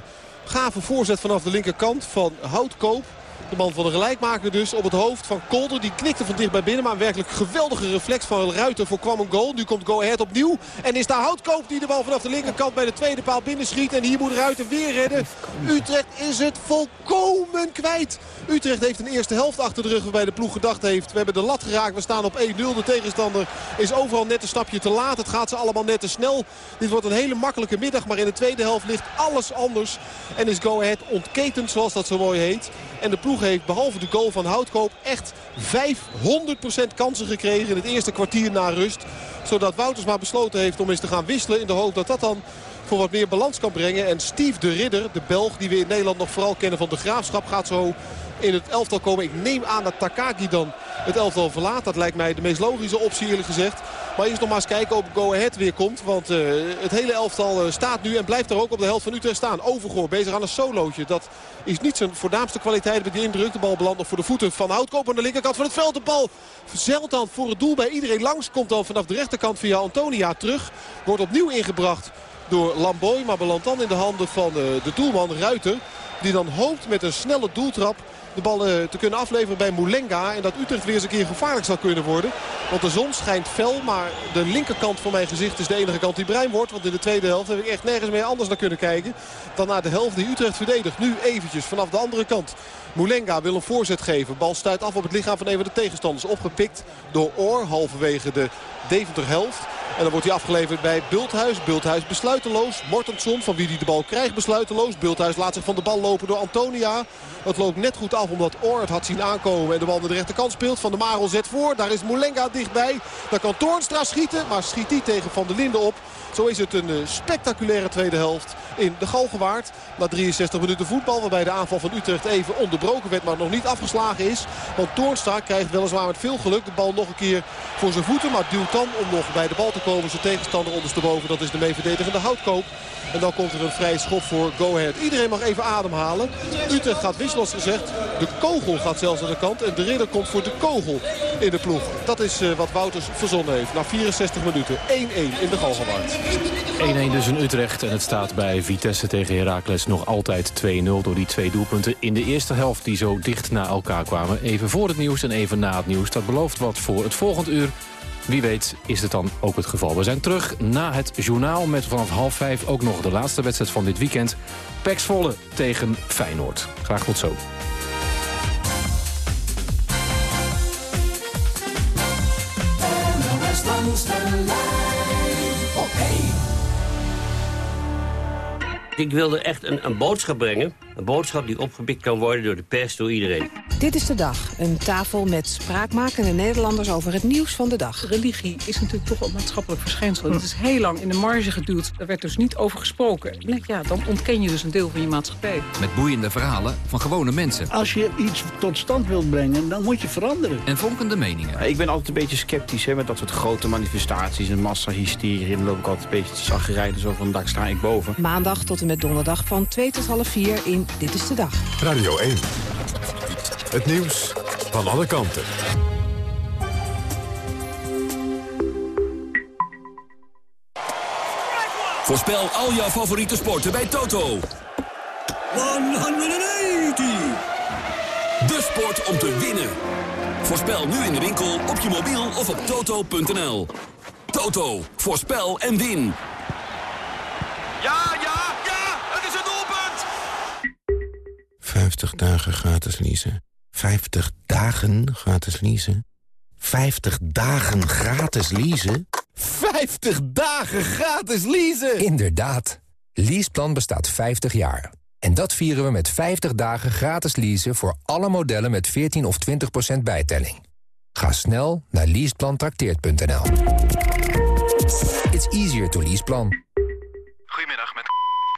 Gave voorzet vanaf de linkerkant van Houtkoop. De man van de gelijkmaker dus op het hoofd van Kolder. Die knikte van dichtbij binnen. Maar een werkelijk geweldige reflex van Ruiter voorkwam een goal. Nu komt Go Ahead opnieuw. En is daar Houtkoop die de bal vanaf de linkerkant bij de tweede paal binnenschiet. En hier moet Ruiter weer redden. Utrecht is het volkomen kwijt. Utrecht heeft een eerste helft achter de rug waarbij de ploeg gedacht heeft. We hebben de lat geraakt. We staan op 1-0. De tegenstander is overal net een stapje te laat. Het gaat ze allemaal net te snel. Dit wordt een hele makkelijke middag. Maar in de tweede helft ligt alles anders. En is Go Ahead ontketend zoals dat zo mooi heet. En de ploeg heeft behalve de goal van Houtkoop echt 500% kansen gekregen in het eerste kwartier na rust. Zodat Wouters maar besloten heeft om eens te gaan wisselen in de hoop dat dat dan voor wat meer balans kan brengen. En Steve de Ridder, de Belg die we in Nederland nog vooral kennen van de Graafschap, gaat zo in het elftal komen. Ik neem aan dat Takagi dan het elftal verlaat. Dat lijkt mij de meest logische optie eerlijk gezegd. Maar eerst nog maar eens kijken of Go Ahead weer komt. Want uh, het hele elftal uh, staat nu en blijft er ook op de helft van Utrecht staan. Overgoor bezig aan een solootje. Dat is niet zijn voornaamste kwaliteit met die indruk. De bal belandt nog voor de voeten van Houtkoop aan de linkerkant van het veld. De bal zeilt dan voor het doel bij iedereen langs. Komt dan vanaf de rechterkant via Antonia terug. Wordt opnieuw ingebracht door Lamboy. Maar belandt dan in de handen van uh, de doelman Ruiter. Die dan hoopt met een snelle doeltrap de bal te kunnen afleveren bij Moulenga. En dat Utrecht weer eens een keer gevaarlijk zal kunnen worden. Want de zon schijnt fel. Maar de linkerkant van mijn gezicht is de enige kant die bruin wordt. Want in de tweede helft heb ik echt nergens meer anders naar kunnen kijken. Dan naar de helft die Utrecht verdedigt. Nu eventjes vanaf de andere kant. Moulenga wil een voorzet geven. Bal stuit af op het lichaam van een van de tegenstanders. Opgepikt door Oor halverwege de Deventer helft. En dan wordt hij afgeleverd bij Bulthuis. Bulthuis besluiteloos. Mortensson, van wie hij de bal krijgt, besluiteloos. Bulthuis laat zich van de bal lopen door Antonia. Het loopt net goed af omdat Oor het had zien aankomen. En de bal naar de rechterkant speelt. Van de Marel zet voor. Daar is Moulenga dichtbij. Daar kan Toornstra schieten. Maar schiet hij tegen Van der Linden op. Zo is het een spectaculaire tweede helft in de Galgenwaard. Na 63 minuten voetbal waarbij de aanval van Utrecht even onderbroken werd. Maar nog niet afgeslagen is. Want Toornstra krijgt weliswaar met veel geluk de bal nog een keer voor zijn voeten. Maar duwt dan om nog bij de bal te komen. Zijn tegenstander ondersteboven. Dat is de meeverdedigende Houtkoop. En dan komt er een vrij schop voor Go Ahead. Iedereen mag even ademhalen. Utrecht gaat wisselen gezegd. De kogel gaat zelfs aan de kant. En de ridder komt voor de kogel in de ploeg. Dat is uh, wat Wouters verzonnen heeft. Na 64 minuten 1-1 in de Galgenwaard. 1-1 dus in Utrecht. En het staat bij Vitesse tegen Heracles nog altijd 2-0 door die twee doelpunten in de eerste helft die zo dicht na elkaar kwamen. Even voor het nieuws en even na het nieuws. Dat belooft wat voor het volgende uur. Wie weet is het dan ook het geval. We zijn terug na het journaal met vanaf half vijf ook nog de laatste wedstrijd van dit weekend. Pex Volle tegen Feyenoord. Graag tot zo. Ik wilde echt een, een boodschap brengen. Een boodschap die opgepikt kan worden door de pers, door iedereen. Dit is de dag. Een tafel met spraakmakende Nederlanders over het nieuws van de dag. Religie is natuurlijk toch een maatschappelijk verschijnsel. Het is heel lang in de marge geduwd. Daar werd dus niet over gesproken. Ja, dan ontken je dus een deel van je maatschappij. Met boeiende verhalen van gewone mensen. Als je iets tot stand wilt brengen, dan moet je veranderen. En vonkende meningen. Ik ben altijd een beetje sceptisch hè, met dat soort grote manifestaties en massahysterie. Dan loop ik altijd een beetje te zaggerijden. Zo van, daar sta ik boven. Maandag tot en met donderdag van 2 tot half 4 in Dit is de Dag. Radio 1. Het nieuws van alle kanten. Voorspel al jouw favoriete sporten bij Toto. 180! De sport om te winnen. Voorspel nu in de winkel, op je mobiel of op toto.nl. Toto, voorspel en win. Dagen gratis leasen. 50 dagen gratis leasen. 50 dagen gratis leasen. 50 dagen gratis leasen! Inderdaad. Leaseplan bestaat 50 jaar. En dat vieren we met 50 dagen gratis leasen voor alle modellen met 14 of 20% bijtelling. Ga snel naar leaseplantrakteert.nl. It's easier to leaseplan. Goedemiddag, met